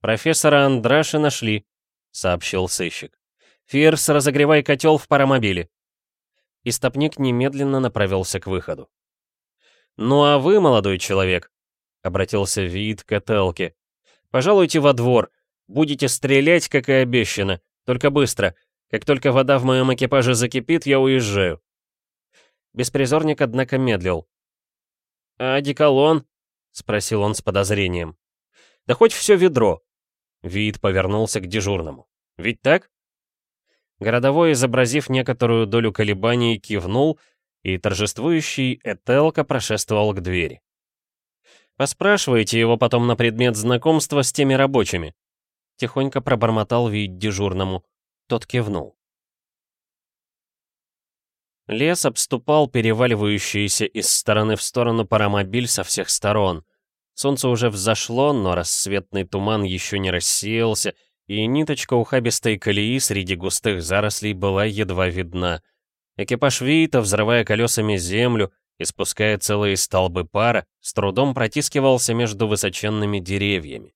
«Профессора Андраши нашли», — сообщил сыщик. «Фирс, разогревай котел в паромобиле». Истопник немедленно направился к выходу. «Ну а вы, молодой человек», — обратился Вид к Этелке, — «пожалуйте во двор. Будете стрелять, как и обещано. Только быстро. Как только вода в моем экипаже закипит, я уезжаю». Беспризорник, однако, медлил. «А одеколон?» — спросил он с подозрением. «Да хоть все ведро». Вид повернулся к дежурному. «Ведь так?» Городовой, изобразив некоторую долю колебаний, кивнул, и торжествующий Этелка прошествовал к двери. «Поспрашивайте его потом на предмет знакомства с теми рабочими», — тихонько пробормотал вид дежурному. Тот кивнул. Лес обступал переваливающийся из стороны в сторону паромобиль со всех сторон. Солнце уже взошло, но рассветный туман еще не рассеялся, и ниточка ухабистой колеи среди густых зарослей была едва видна. Экипаж Виита, взрывая колесами землю, испуская целые столбы пара, с трудом протискивался между высоченными деревьями.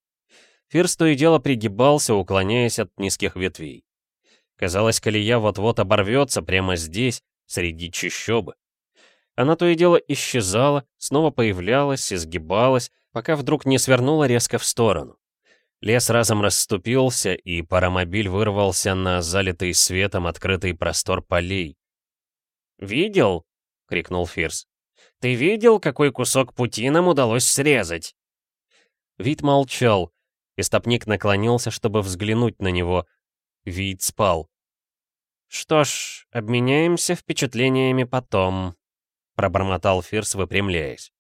Фирс то и дело пригибался, уклоняясь от низких ветвей. Казалось, колея вот-вот оборвется прямо здесь, среди чащобы. Она то и дело исчезала, снова появлялась, изгибалась, пока вдруг не свернула резко в сторону. Лес разом расступился, и паромобиль вырвался на залитый светом открытый простор полей. «Видел?» — крикнул Фирс. «Ты видел, какой кусок пути нам удалось срезать?» Вид молчал. Истопник наклонился, чтобы взглянуть на него. Вид спал. «Что ж, обменяемся впечатлениями потом», — пробормотал Фирс, выпрямляясь.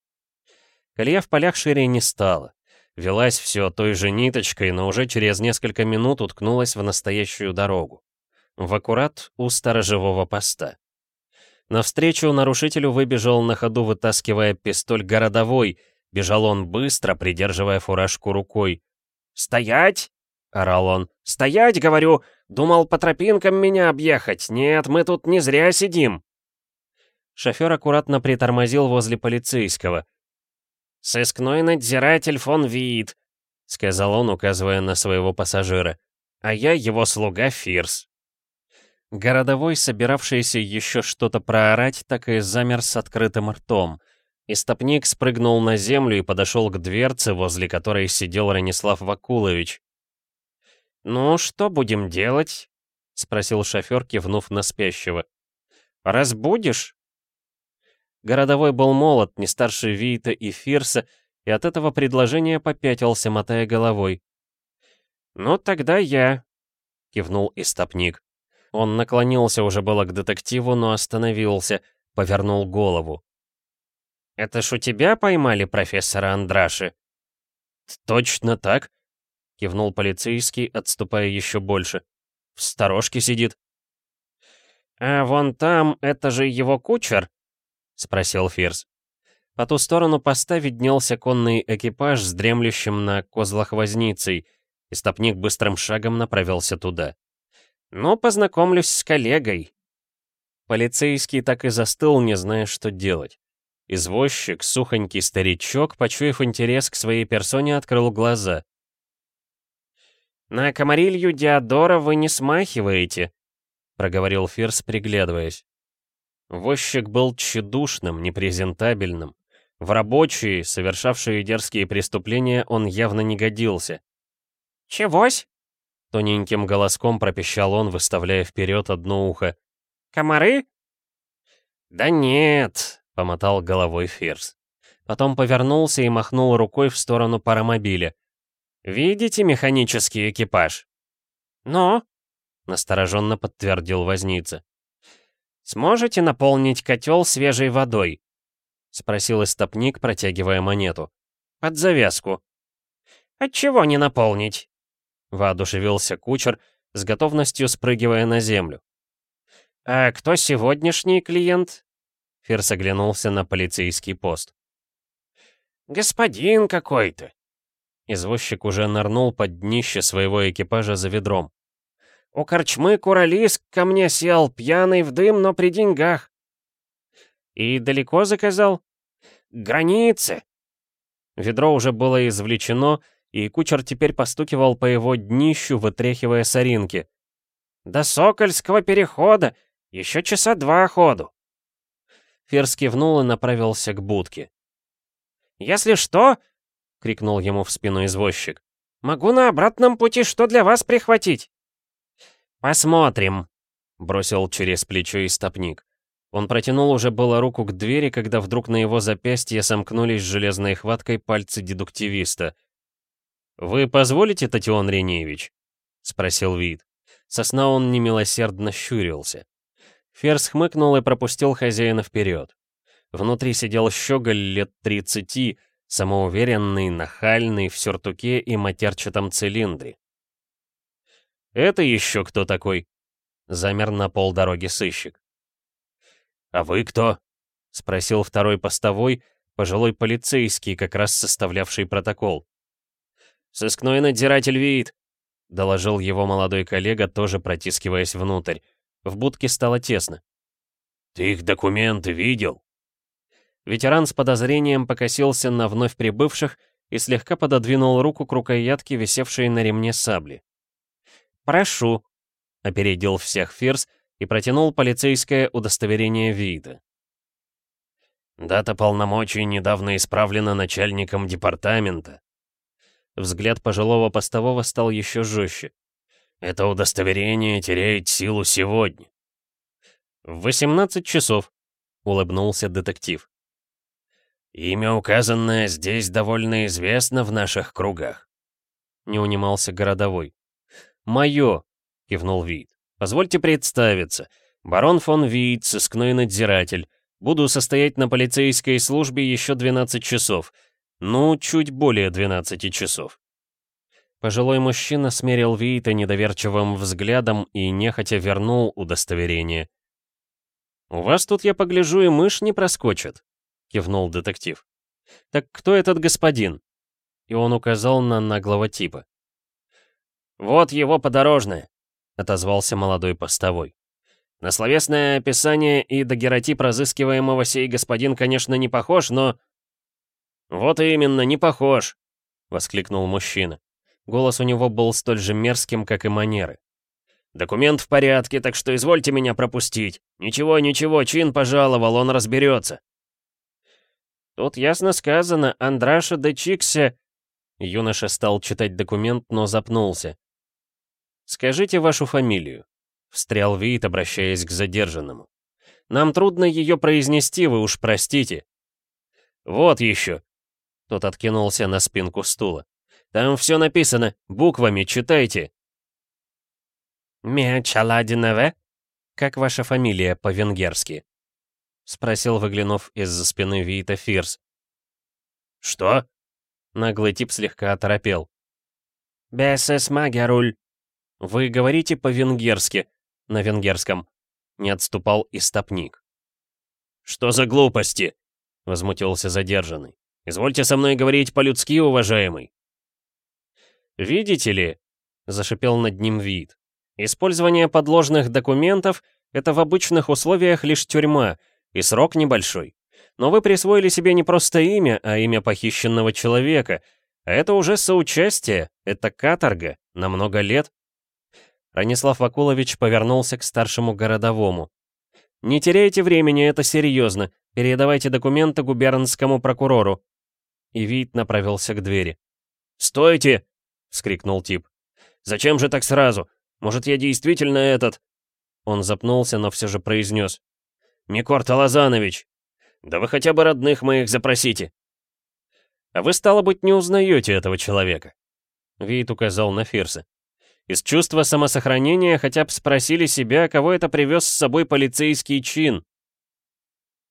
Колея в полях шире не стала. Велась все той же ниточкой, но уже через несколько минут уткнулась в настоящую дорогу. В аккурат у сторожевого поста. Навстречу нарушителю выбежал на ходу, вытаскивая пистоль городовой. Бежал он быстро, придерживая фуражку рукой. «Стоять!» — орал он. «Стоять, говорю! Думал по тропинкам меня объехать. Нет, мы тут не зря сидим!» Шофер аккуратно притормозил возле полицейского. «Сыскной надзиратель фон Виит», — сказал он, указывая на своего пассажира. «А я его слуга Фирс». Городовой, собиравшийся еще что-то проорать, так и замер с открытым ртом. Истопник спрыгнул на землю и подошел к дверце, возле которой сидел Ранислав Вакулович. «Ну, что будем делать?» — спросил шофер, кивнув на спящего. «Разбудишь?» Городовой был молод, не старше Вита и Фирса, и от этого предложения попятился, мотая головой. «Ну, тогда я», — кивнул истопник. Он наклонился уже было к детективу, но остановился, повернул голову. «Это ж у тебя поймали профессора Андраши?» «Точно так», — кивнул полицейский, отступая еще больше. «В сторожке сидит». «А вон там, это же его кучер?» — спросил Фирс. По ту сторону поста виднелся конный экипаж с дремлющим на козлах возницей, и стопник быстрым шагом направился туда. «Ну, познакомлюсь с коллегой». Полицейский так и застыл, не зная, что делать. Извозчик, сухонький старичок, почуяв интерес к своей персоне, открыл глаза. «На комарилью Диодора вы не смахиваете», — проговорил Фирс, приглядываясь. Возчик был тщедушным, непрезентабельным. В рабочие, совершавшие дерзкие преступления, он явно не годился. «Чегось?» — тоненьким голоском пропищал он, выставляя вперед одно ухо. «Комары?» «Да нет», — помотал головой Фирс. Потом повернулся и махнул рукой в сторону паромобиля. «Видите механический экипаж?» «Но?» — настороженно подтвердил возница. «Сможете наполнить котел свежей водой?» — спросил истопник, протягивая монету. «Под завязку». «Отчего не наполнить?» — воодушевился кучер, с готовностью спрыгивая на землю. «А кто сегодняшний клиент?» Фирс оглянулся на полицейский пост. «Господин какой-то!» Извозчик уже нырнул под днище своего экипажа за ведром. У корчмы Куралиск ко мне сел, пьяный в дым, но при деньгах. И далеко заказал? Границы. Ведро уже было извлечено, и кучер теперь постукивал по его днищу, вытряхивая соринки. «До Сокольского перехода! Еще часа два ходу!» Ферс кивнул и направился к будке. «Если что!» — крикнул ему в спину извозчик. «Могу на обратном пути что для вас прихватить?» «Посмотрим», — бросил через плечо истопник. Он протянул уже было руку к двери, когда вдруг на его запястье сомкнулись железной хваткой пальцы дедуктивиста. «Вы позволите, Татьон Ренеевич?» — спросил Вид. Сосна он немилосердно щурился. Ферс хмыкнул и пропустил хозяина вперед. Внутри сидел щеголь лет тридцати, самоуверенный, нахальный, в сюртуке и матерчатом цилиндре. «Это еще кто такой?» — замер на полдороги сыщик. «А вы кто?» — спросил второй постовой, пожилой полицейский, как раз составлявший протокол. «Сыскной надзиратель Виит», — доложил его молодой коллега, тоже протискиваясь внутрь. В будке стало тесно. «Ты их документы видел?» Ветеран с подозрением покосился на вновь прибывших и слегка пододвинул руку к рукоятке, висевшей на ремне сабли. «Прошу», — опередил всех Фирс и протянул полицейское удостоверение вида. «Дата полномочий недавно исправлена начальником департамента». Взгляд пожилого постового стал еще жестче. «Это удостоверение теряет силу сегодня». «В 18 часов», — улыбнулся детектив. «Имя, указанное здесь, довольно известно в наших кругах», — не унимался городовой. «Мое», — кивнул Вид. «Позвольте представиться. Барон фон Вид, сыскной надзиратель. Буду состоять на полицейской службе еще 12 часов. Ну, чуть более 12 часов». Пожилой мужчина смерил Виита недоверчивым взглядом и нехотя вернул удостоверение. «У вас тут, я погляжу, и мышь не проскочит», — кивнул детектив. «Так кто этот господин?» И он указал на наглого типа. «Вот его подорожное», — отозвался молодой постовой. «На словесное описание и дагеротип разыскиваемого сей господин, конечно, не похож, но...» «Вот именно, не похож», — воскликнул мужчина. Голос у него был столь же мерзким, как и манеры. «Документ в порядке, так что извольте меня пропустить. Ничего, ничего, чин пожаловал, он разберется». «Тут ясно сказано, Андраша де Чиксе...» Юноша стал читать документ, но запнулся. «Скажите вашу фамилию», — встрял Вит, обращаясь к задержанному. «Нам трудно ее произнести, вы уж простите». «Вот еще». Тот откинулся на спинку стула. «Там все написано, буквами, читайте». «Мячаладинове?» «Как ваша фамилия по-венгерски?» — спросил, выглянув из-за спины Вита Фирс. «Что?» Наглый тип слегка оторопел. «Бесес магеруль», «Вы говорите по-венгерски, на венгерском», — не отступал и стопник. «Что за глупости?» — возмутился задержанный. «Извольте со мной говорить по-людски, уважаемый». «Видите ли», — зашипел над ним вид, «использование подложных документов — это в обычных условиях лишь тюрьма, и срок небольшой. Но вы присвоили себе не просто имя, а имя похищенного человека, а это уже соучастие, это каторга, на много лет. Ранислав Вакулович повернулся к старшему городовому. «Не теряйте времени, это серьезно. Передавайте документы губернскому прокурору». И Вит направился к двери. «Стойте!» — вскрикнул тип. «Зачем же так сразу? Может, я действительно этот...» Он запнулся, но все же произнес. «Микор Талазанович! Да вы хотя бы родных моих запросите!» «А вы, стало быть, не узнаете этого человека?» Вит указал на Фирса. Из чувства самосохранения хотя бы спросили себя, кого это привез с собой полицейский чин.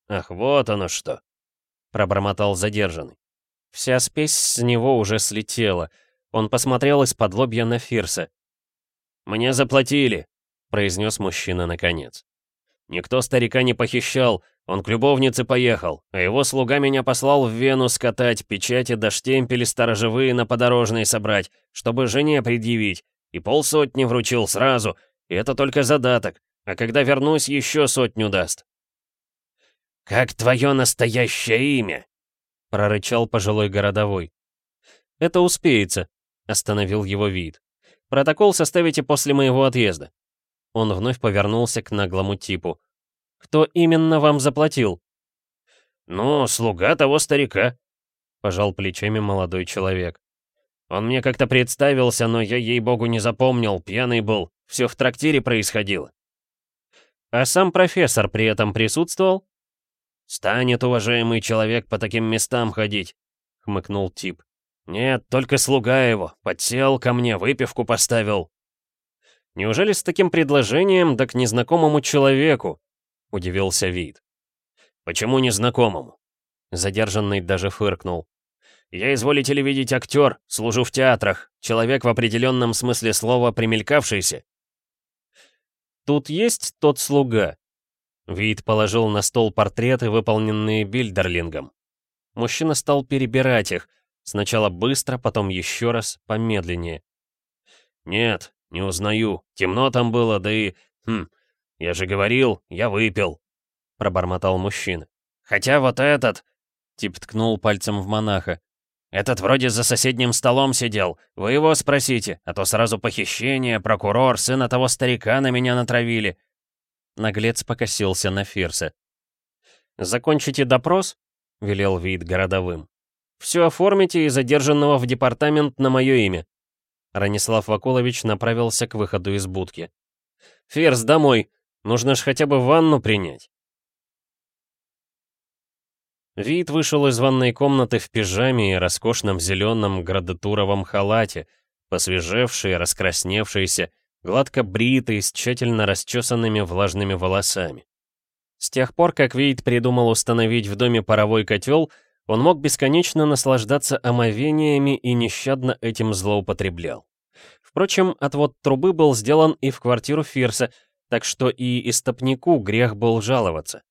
«Ах, вот оно что!» — пробормотал задержанный. Вся спесь с него уже слетела. Он посмотрел из-под лобья на Фирса. «Мне заплатили», — произнес мужчина наконец. «Никто старика не похищал, он к любовнице поехал, а его слуга меня послал в Вену скатать, печати до штемпели сторожевые на подорожной собрать, чтобы жене предъявить, и полсотни вручил сразу, и это только задаток, а когда вернусь, еще сотню даст. «Как твое настоящее имя?» — прорычал пожилой городовой. «Это успеется», — остановил его вид. «Протокол составите после моего отъезда». Он вновь повернулся к наглому типу. «Кто именно вам заплатил?» «Ну, слуга того старика», — пожал плечами молодой человек. Он мне как-то представился, но я, ей-богу, не запомнил, пьяный был. Все в трактире происходило. А сам профессор при этом присутствовал? «Станет уважаемый человек по таким местам ходить», — хмыкнул тип. «Нет, только слуга его. Подсел ко мне, выпивку поставил». «Неужели с таким предложением, да к незнакомому человеку?» — удивился Вид. «Почему незнакомому?» Задержанный даже фыркнул. «Я, изволите ли видеть, актер, служу в театрах, человек в определенном смысле слова примелькавшийся». «Тут есть тот слуга?» Вид положил на стол портреты, выполненные Бильдерлингом. Мужчина стал перебирать их, сначала быстро, потом еще раз, помедленнее. «Нет, не узнаю. Темно там было, да и... Хм, я же говорил, я выпил», — пробормотал мужчина. «Хотя вот этот...» — тип ткнул пальцем в монаха. «Этот вроде за соседним столом сидел. Вы его спросите, а то сразу похищение, прокурор, сына того старика на меня натравили». Наглец покосился на Фирса. «Закончите допрос?» — велел вид городовым. «Все оформите и задержанного в департамент на мое имя». Ранислав Вакулович направился к выходу из будки. «Ферзь, домой! Нужно ж хотя бы ванну принять!» Вид вышел из ванной комнаты в пижаме и роскошном зеленом градатуровом халате, посвежевший, раскрасневшийся, гладко бритый, с тщательно расчесанными влажными волосами. С тех пор, как Вейд придумал установить в доме паровой котел, он мог бесконечно наслаждаться омовениями и нещадно этим злоупотреблял. Впрочем, отвод трубы был сделан и в квартиру Фирса, так что и истопнику грех был жаловаться.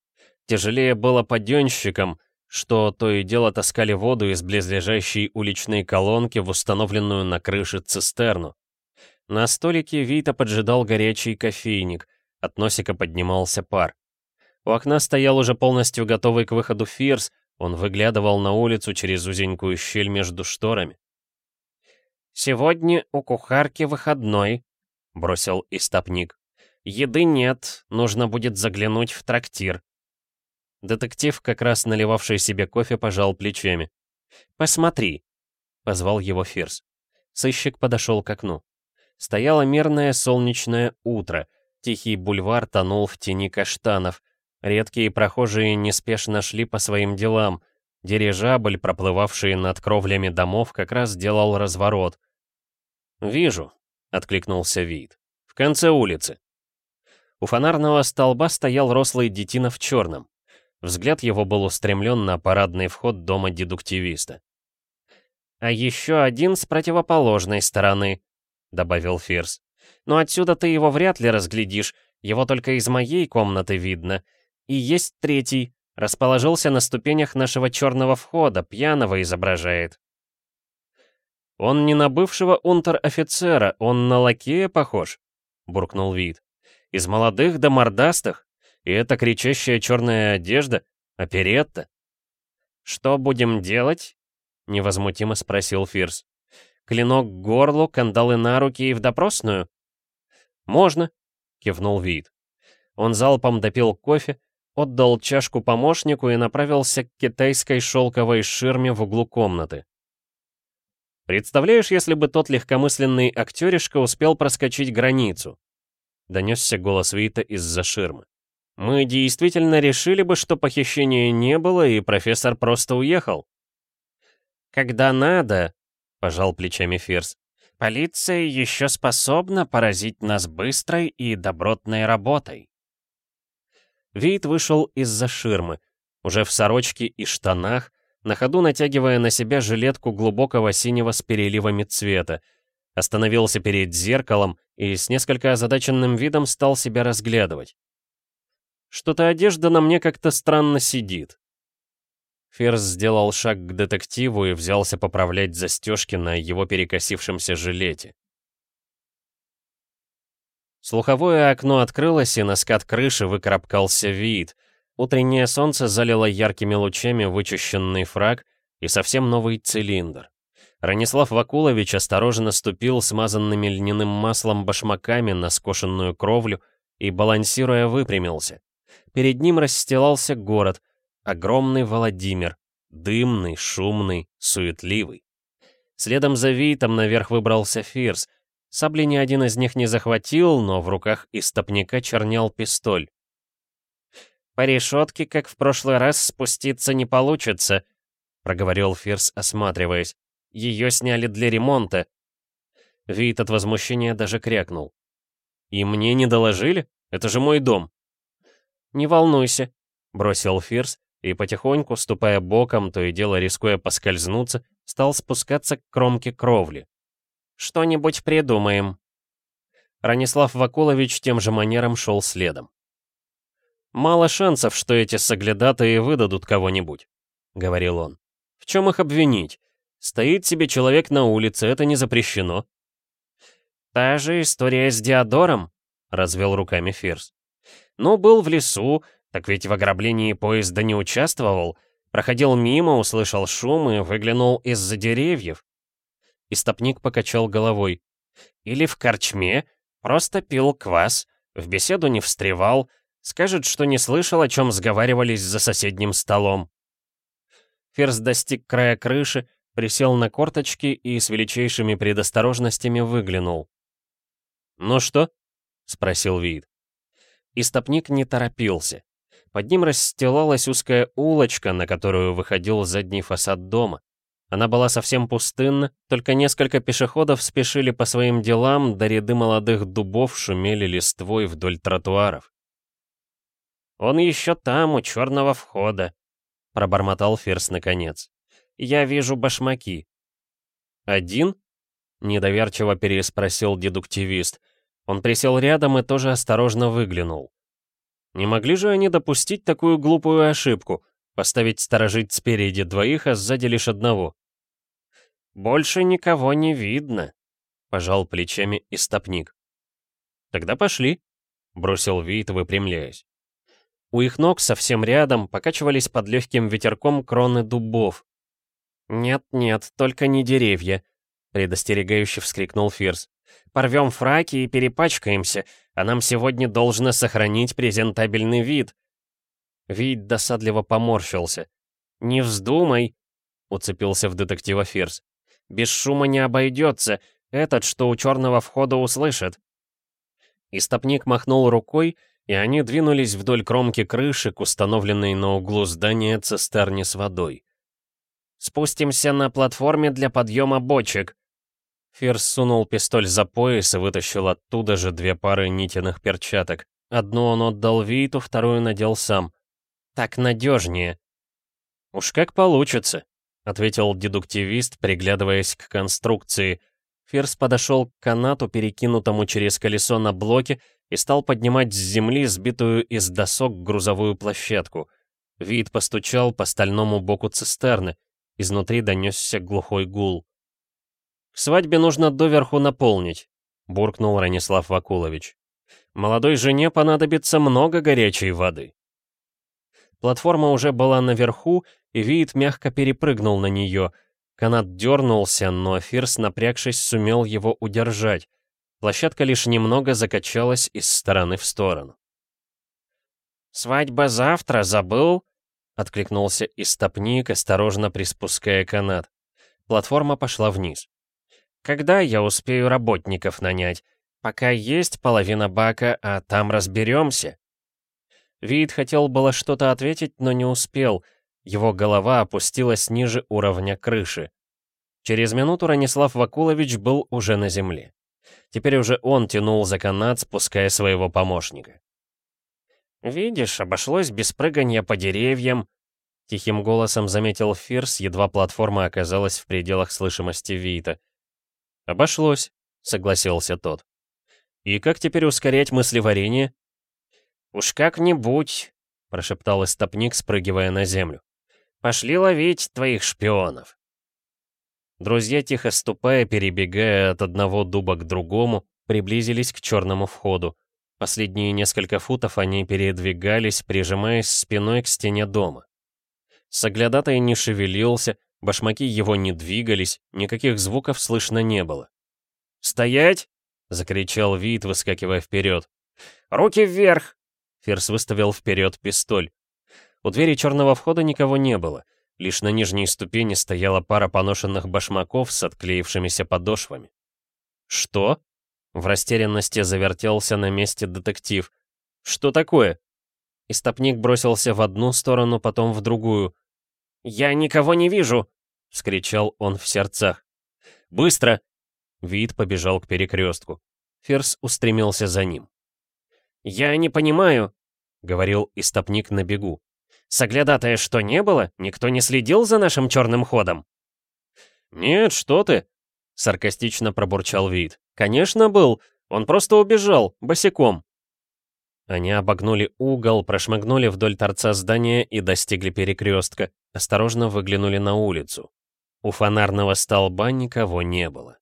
Тяжелее было подъемщикам, что то и дело таскали воду из близлежащей уличной колонки в установленную на крыше цистерну. На столике Вита поджидал горячий кофейник, от носика поднимался пар. У окна стоял уже полностью готовый к выходу Фирс, он выглядывал на улицу через узенькую щель между шторами. «Сегодня у кухарки выходной», — бросил истопник. «Еды нет, нужно будет заглянуть в трактир. Детектив, как раз наливавший себе кофе, пожал плечами. «Посмотри», — позвал его Фирс. Сыщик подошел к окну. Стояло мирное солнечное утро, тихий бульвар тонул в тени каштанов, редкие прохожие неспешно шли по своим делам, дирижабль, проплывавший над кровлями домов, как раз делал разворот. «Вижу», — откликнулся Вид. «В конце улицы». У фонарного столба стоял рослый детина в черном. Взгляд его был устремлен на парадный вход дома дедуктивиста. «А еще один с противоположной стороны», — добавил Фирс. «Но отсюда ты его вряд ли разглядишь, его только из моей комнаты видно. И есть третий, расположился на ступенях нашего черного входа, пьяного изображает». «Он не на бывшего унтер-офицера, он на лакея похож», — буркнул Вид. «Из молодых до мордастых». И эта кричащая черная одежда — оперетта. «Что будем делать?» — невозмутимо спросил Фирс. «Клинок к горлу, кандалы на руки и в допросную?» «Можно», — кивнул Вид. Он залпом допил кофе, отдал чашку помощнику и направился к китайской шелковой ширме в углу комнаты. «Представляешь, если бы тот легкомысленный актеришка успел проскочить границу?» — донесся голос Вита из-за ширмы. Мы действительно решили бы, что похищения не было, и профессор просто уехал. Когда надо, пожал плечами Фирс, полиция еще способна поразить нас быстрой и добротной работой. Вид вышел из-за ширмы, уже в сорочке и штанах, на ходу натягивая на себя жилетку глубокого синего с переливами цвета, остановился перед зеркалом и с несколько озадаченным видом стал себя разглядывать. Что-то одежда на мне как-то странно сидит. Ферзь сделал шаг к детективу и взялся поправлять застежки на его перекосившемся жилете. Слуховое окно открылось, и на скат крыши выкарабкался вид. Утреннее солнце залило яркими лучами вычищенный фраг и совсем новый цилиндр. Ранислав Вакулович осторожно ступил смазанными льняным маслом башмаками на скошенную кровлю и, балансируя, выпрямился. Перед ним расстилался город, огромный Владимир, дымный, шумный, суетливый. Следом за Витом наверх выбрался Фирс. Сабли ни один из них не захватил, но в руках истопника чернял пистоль. По решетке, как в прошлый раз, спуститься не получится», — проговорил Фирс, осматриваясь. «Ее сняли для ремонта». Вид от возмущения даже крякнул. «И мне не доложили? Это же мой дом». «Не волнуйся», — бросил Фирс, и потихоньку, ступая боком, то и дело рискуя поскользнуться, стал спускаться к кромке кровли. «Что-нибудь придумаем». Ранислав Вакулович тем же манером шел следом. «Мало шансов, что эти соглядатые выдадут кого-нибудь», — говорил он. «В чем их обвинить? Стоит себе человек на улице, это не запрещено». «Та же история с Диодором», — развел руками Фирс. «Ну, был в лесу, так ведь в ограблении поезда не участвовал. Проходил мимо, услышал шум и выглянул из-за деревьев. Истопник покачал головой. Или в корчме, просто пил квас, в беседу не встревал, скажет, что не слышал, о чем сговаривались за соседним столом. Ферзь достиг края крыши, присел на корточки и с величайшими предосторожностями выглянул. «Ну что?» — спросил Вид. Истопник не торопился. Под ним расстилалась узкая улочка, на которую выходил задний фасад дома. Она была совсем пустынна, только несколько пешеходов спешили по своим делам, да ряды молодых дубов шумели листвой вдоль тротуаров. «Он еще там, у черного входа», — пробормотал Ферс наконец. «Я вижу башмаки». «Один?» — недоверчиво переспросил дедуктивист. Он присел рядом и тоже осторожно выглянул. Не могли же они допустить такую глупую ошибку, поставить сторожить спереди двоих, а сзади лишь одного? «Больше никого не видно», — пожал плечами истопник. «Тогда пошли», — бросил Вит, выпрямляясь. У их ног совсем рядом покачивались под легким ветерком кроны дубов. «Нет-нет, только не деревья», — предостерегающе вскрикнул Фирс. «Порвем фраки и перепачкаемся, а нам сегодня должно сохранить презентабельный вид». Вид досадливо поморщился. «Не вздумай!» — уцепился в детектива Фирс. «Без шума не обойдется. Этот, что у черного входа, услышит». Истопник махнул рукой, и они двинулись вдоль кромки крыши установленной на углу здания цистерне с водой. «Спустимся на платформе для подъема бочек», Фирс сунул пистоль за пояс и вытащил оттуда же две пары нитиных перчаток. Одну он отдал Виту, вторую надел сам. «Так надежнее». «Уж как получится», — ответил дедуктивист, приглядываясь к конструкции. Фирс подошел к канату, перекинутому через колесо на блоке, и стал поднимать с земли сбитую из досок грузовую площадку. Вид постучал по стальному боку цистерны. Изнутри донесся глухой гул. «К свадьбе нужно доверху наполнить», — буркнул Ранислав Вакулович. «Молодой жене понадобится много горячей воды». Платформа уже была наверху, и Виит мягко перепрыгнул на нее. Канат дернулся, но Фирс, напрягшись, сумел его удержать. Площадка лишь немного закачалась из стороны в сторону. «Свадьба завтра, забыл?» — откликнулся истопник, осторожно приспуская канат. Платформа пошла вниз. Когда я успею работников нанять? Пока есть половина бака, а там разберемся. Вид хотел было что-то ответить, но не успел. Его голова опустилась ниже уровня крыши. Через минуту Ранислав Вакулович был уже на земле. Теперь уже он тянул за канат, спуская своего помощника. «Видишь, обошлось без прыгания по деревьям», — тихим голосом заметил Фирс, едва платформа оказалась в пределах слышимости Вита. «Обошлось», — согласился тот. «И как теперь ускорять мыслеварение?» «Уж как-нибудь», — прошептал истопник, спрыгивая на землю. «Пошли ловить твоих шпионов». Друзья, тихо ступая, перебегая от одного дуба к другому, приблизились к черному входу. Последние несколько футов они передвигались, прижимаясь спиной к стене дома. Соглядатай не шевелился, Башмаки его не двигались, никаких звуков слышно не было. «Стоять!» — закричал Вит, выскакивая вперед. «Руки вверх!» Ферс выставил вперед пистоль. У двери черного входа никого не было. Лишь на нижней ступени стояла пара поношенных башмаков с отклеившимися подошвами. «Что?» В растерянности завертелся на месте детектив. «Что такое?» Истопник бросился в одну сторону, потом в другую. «Я никого не вижу!» — вскричал он в сердцах. «Быстро!» Вид побежал к перекрестку. Ферс устремился за ним. «Я не понимаю», — говорил истопник на бегу. «Соглядатая что, не было? Никто не следил за нашим черным ходом?» «Нет, что ты!» — саркастично пробурчал Вид. «Конечно был. Он просто убежал, босиком». Они обогнули угол, прошмыгнули вдоль торца здания и достигли перекрестка, осторожно выглянули на улицу. У фонарного столба никого не было.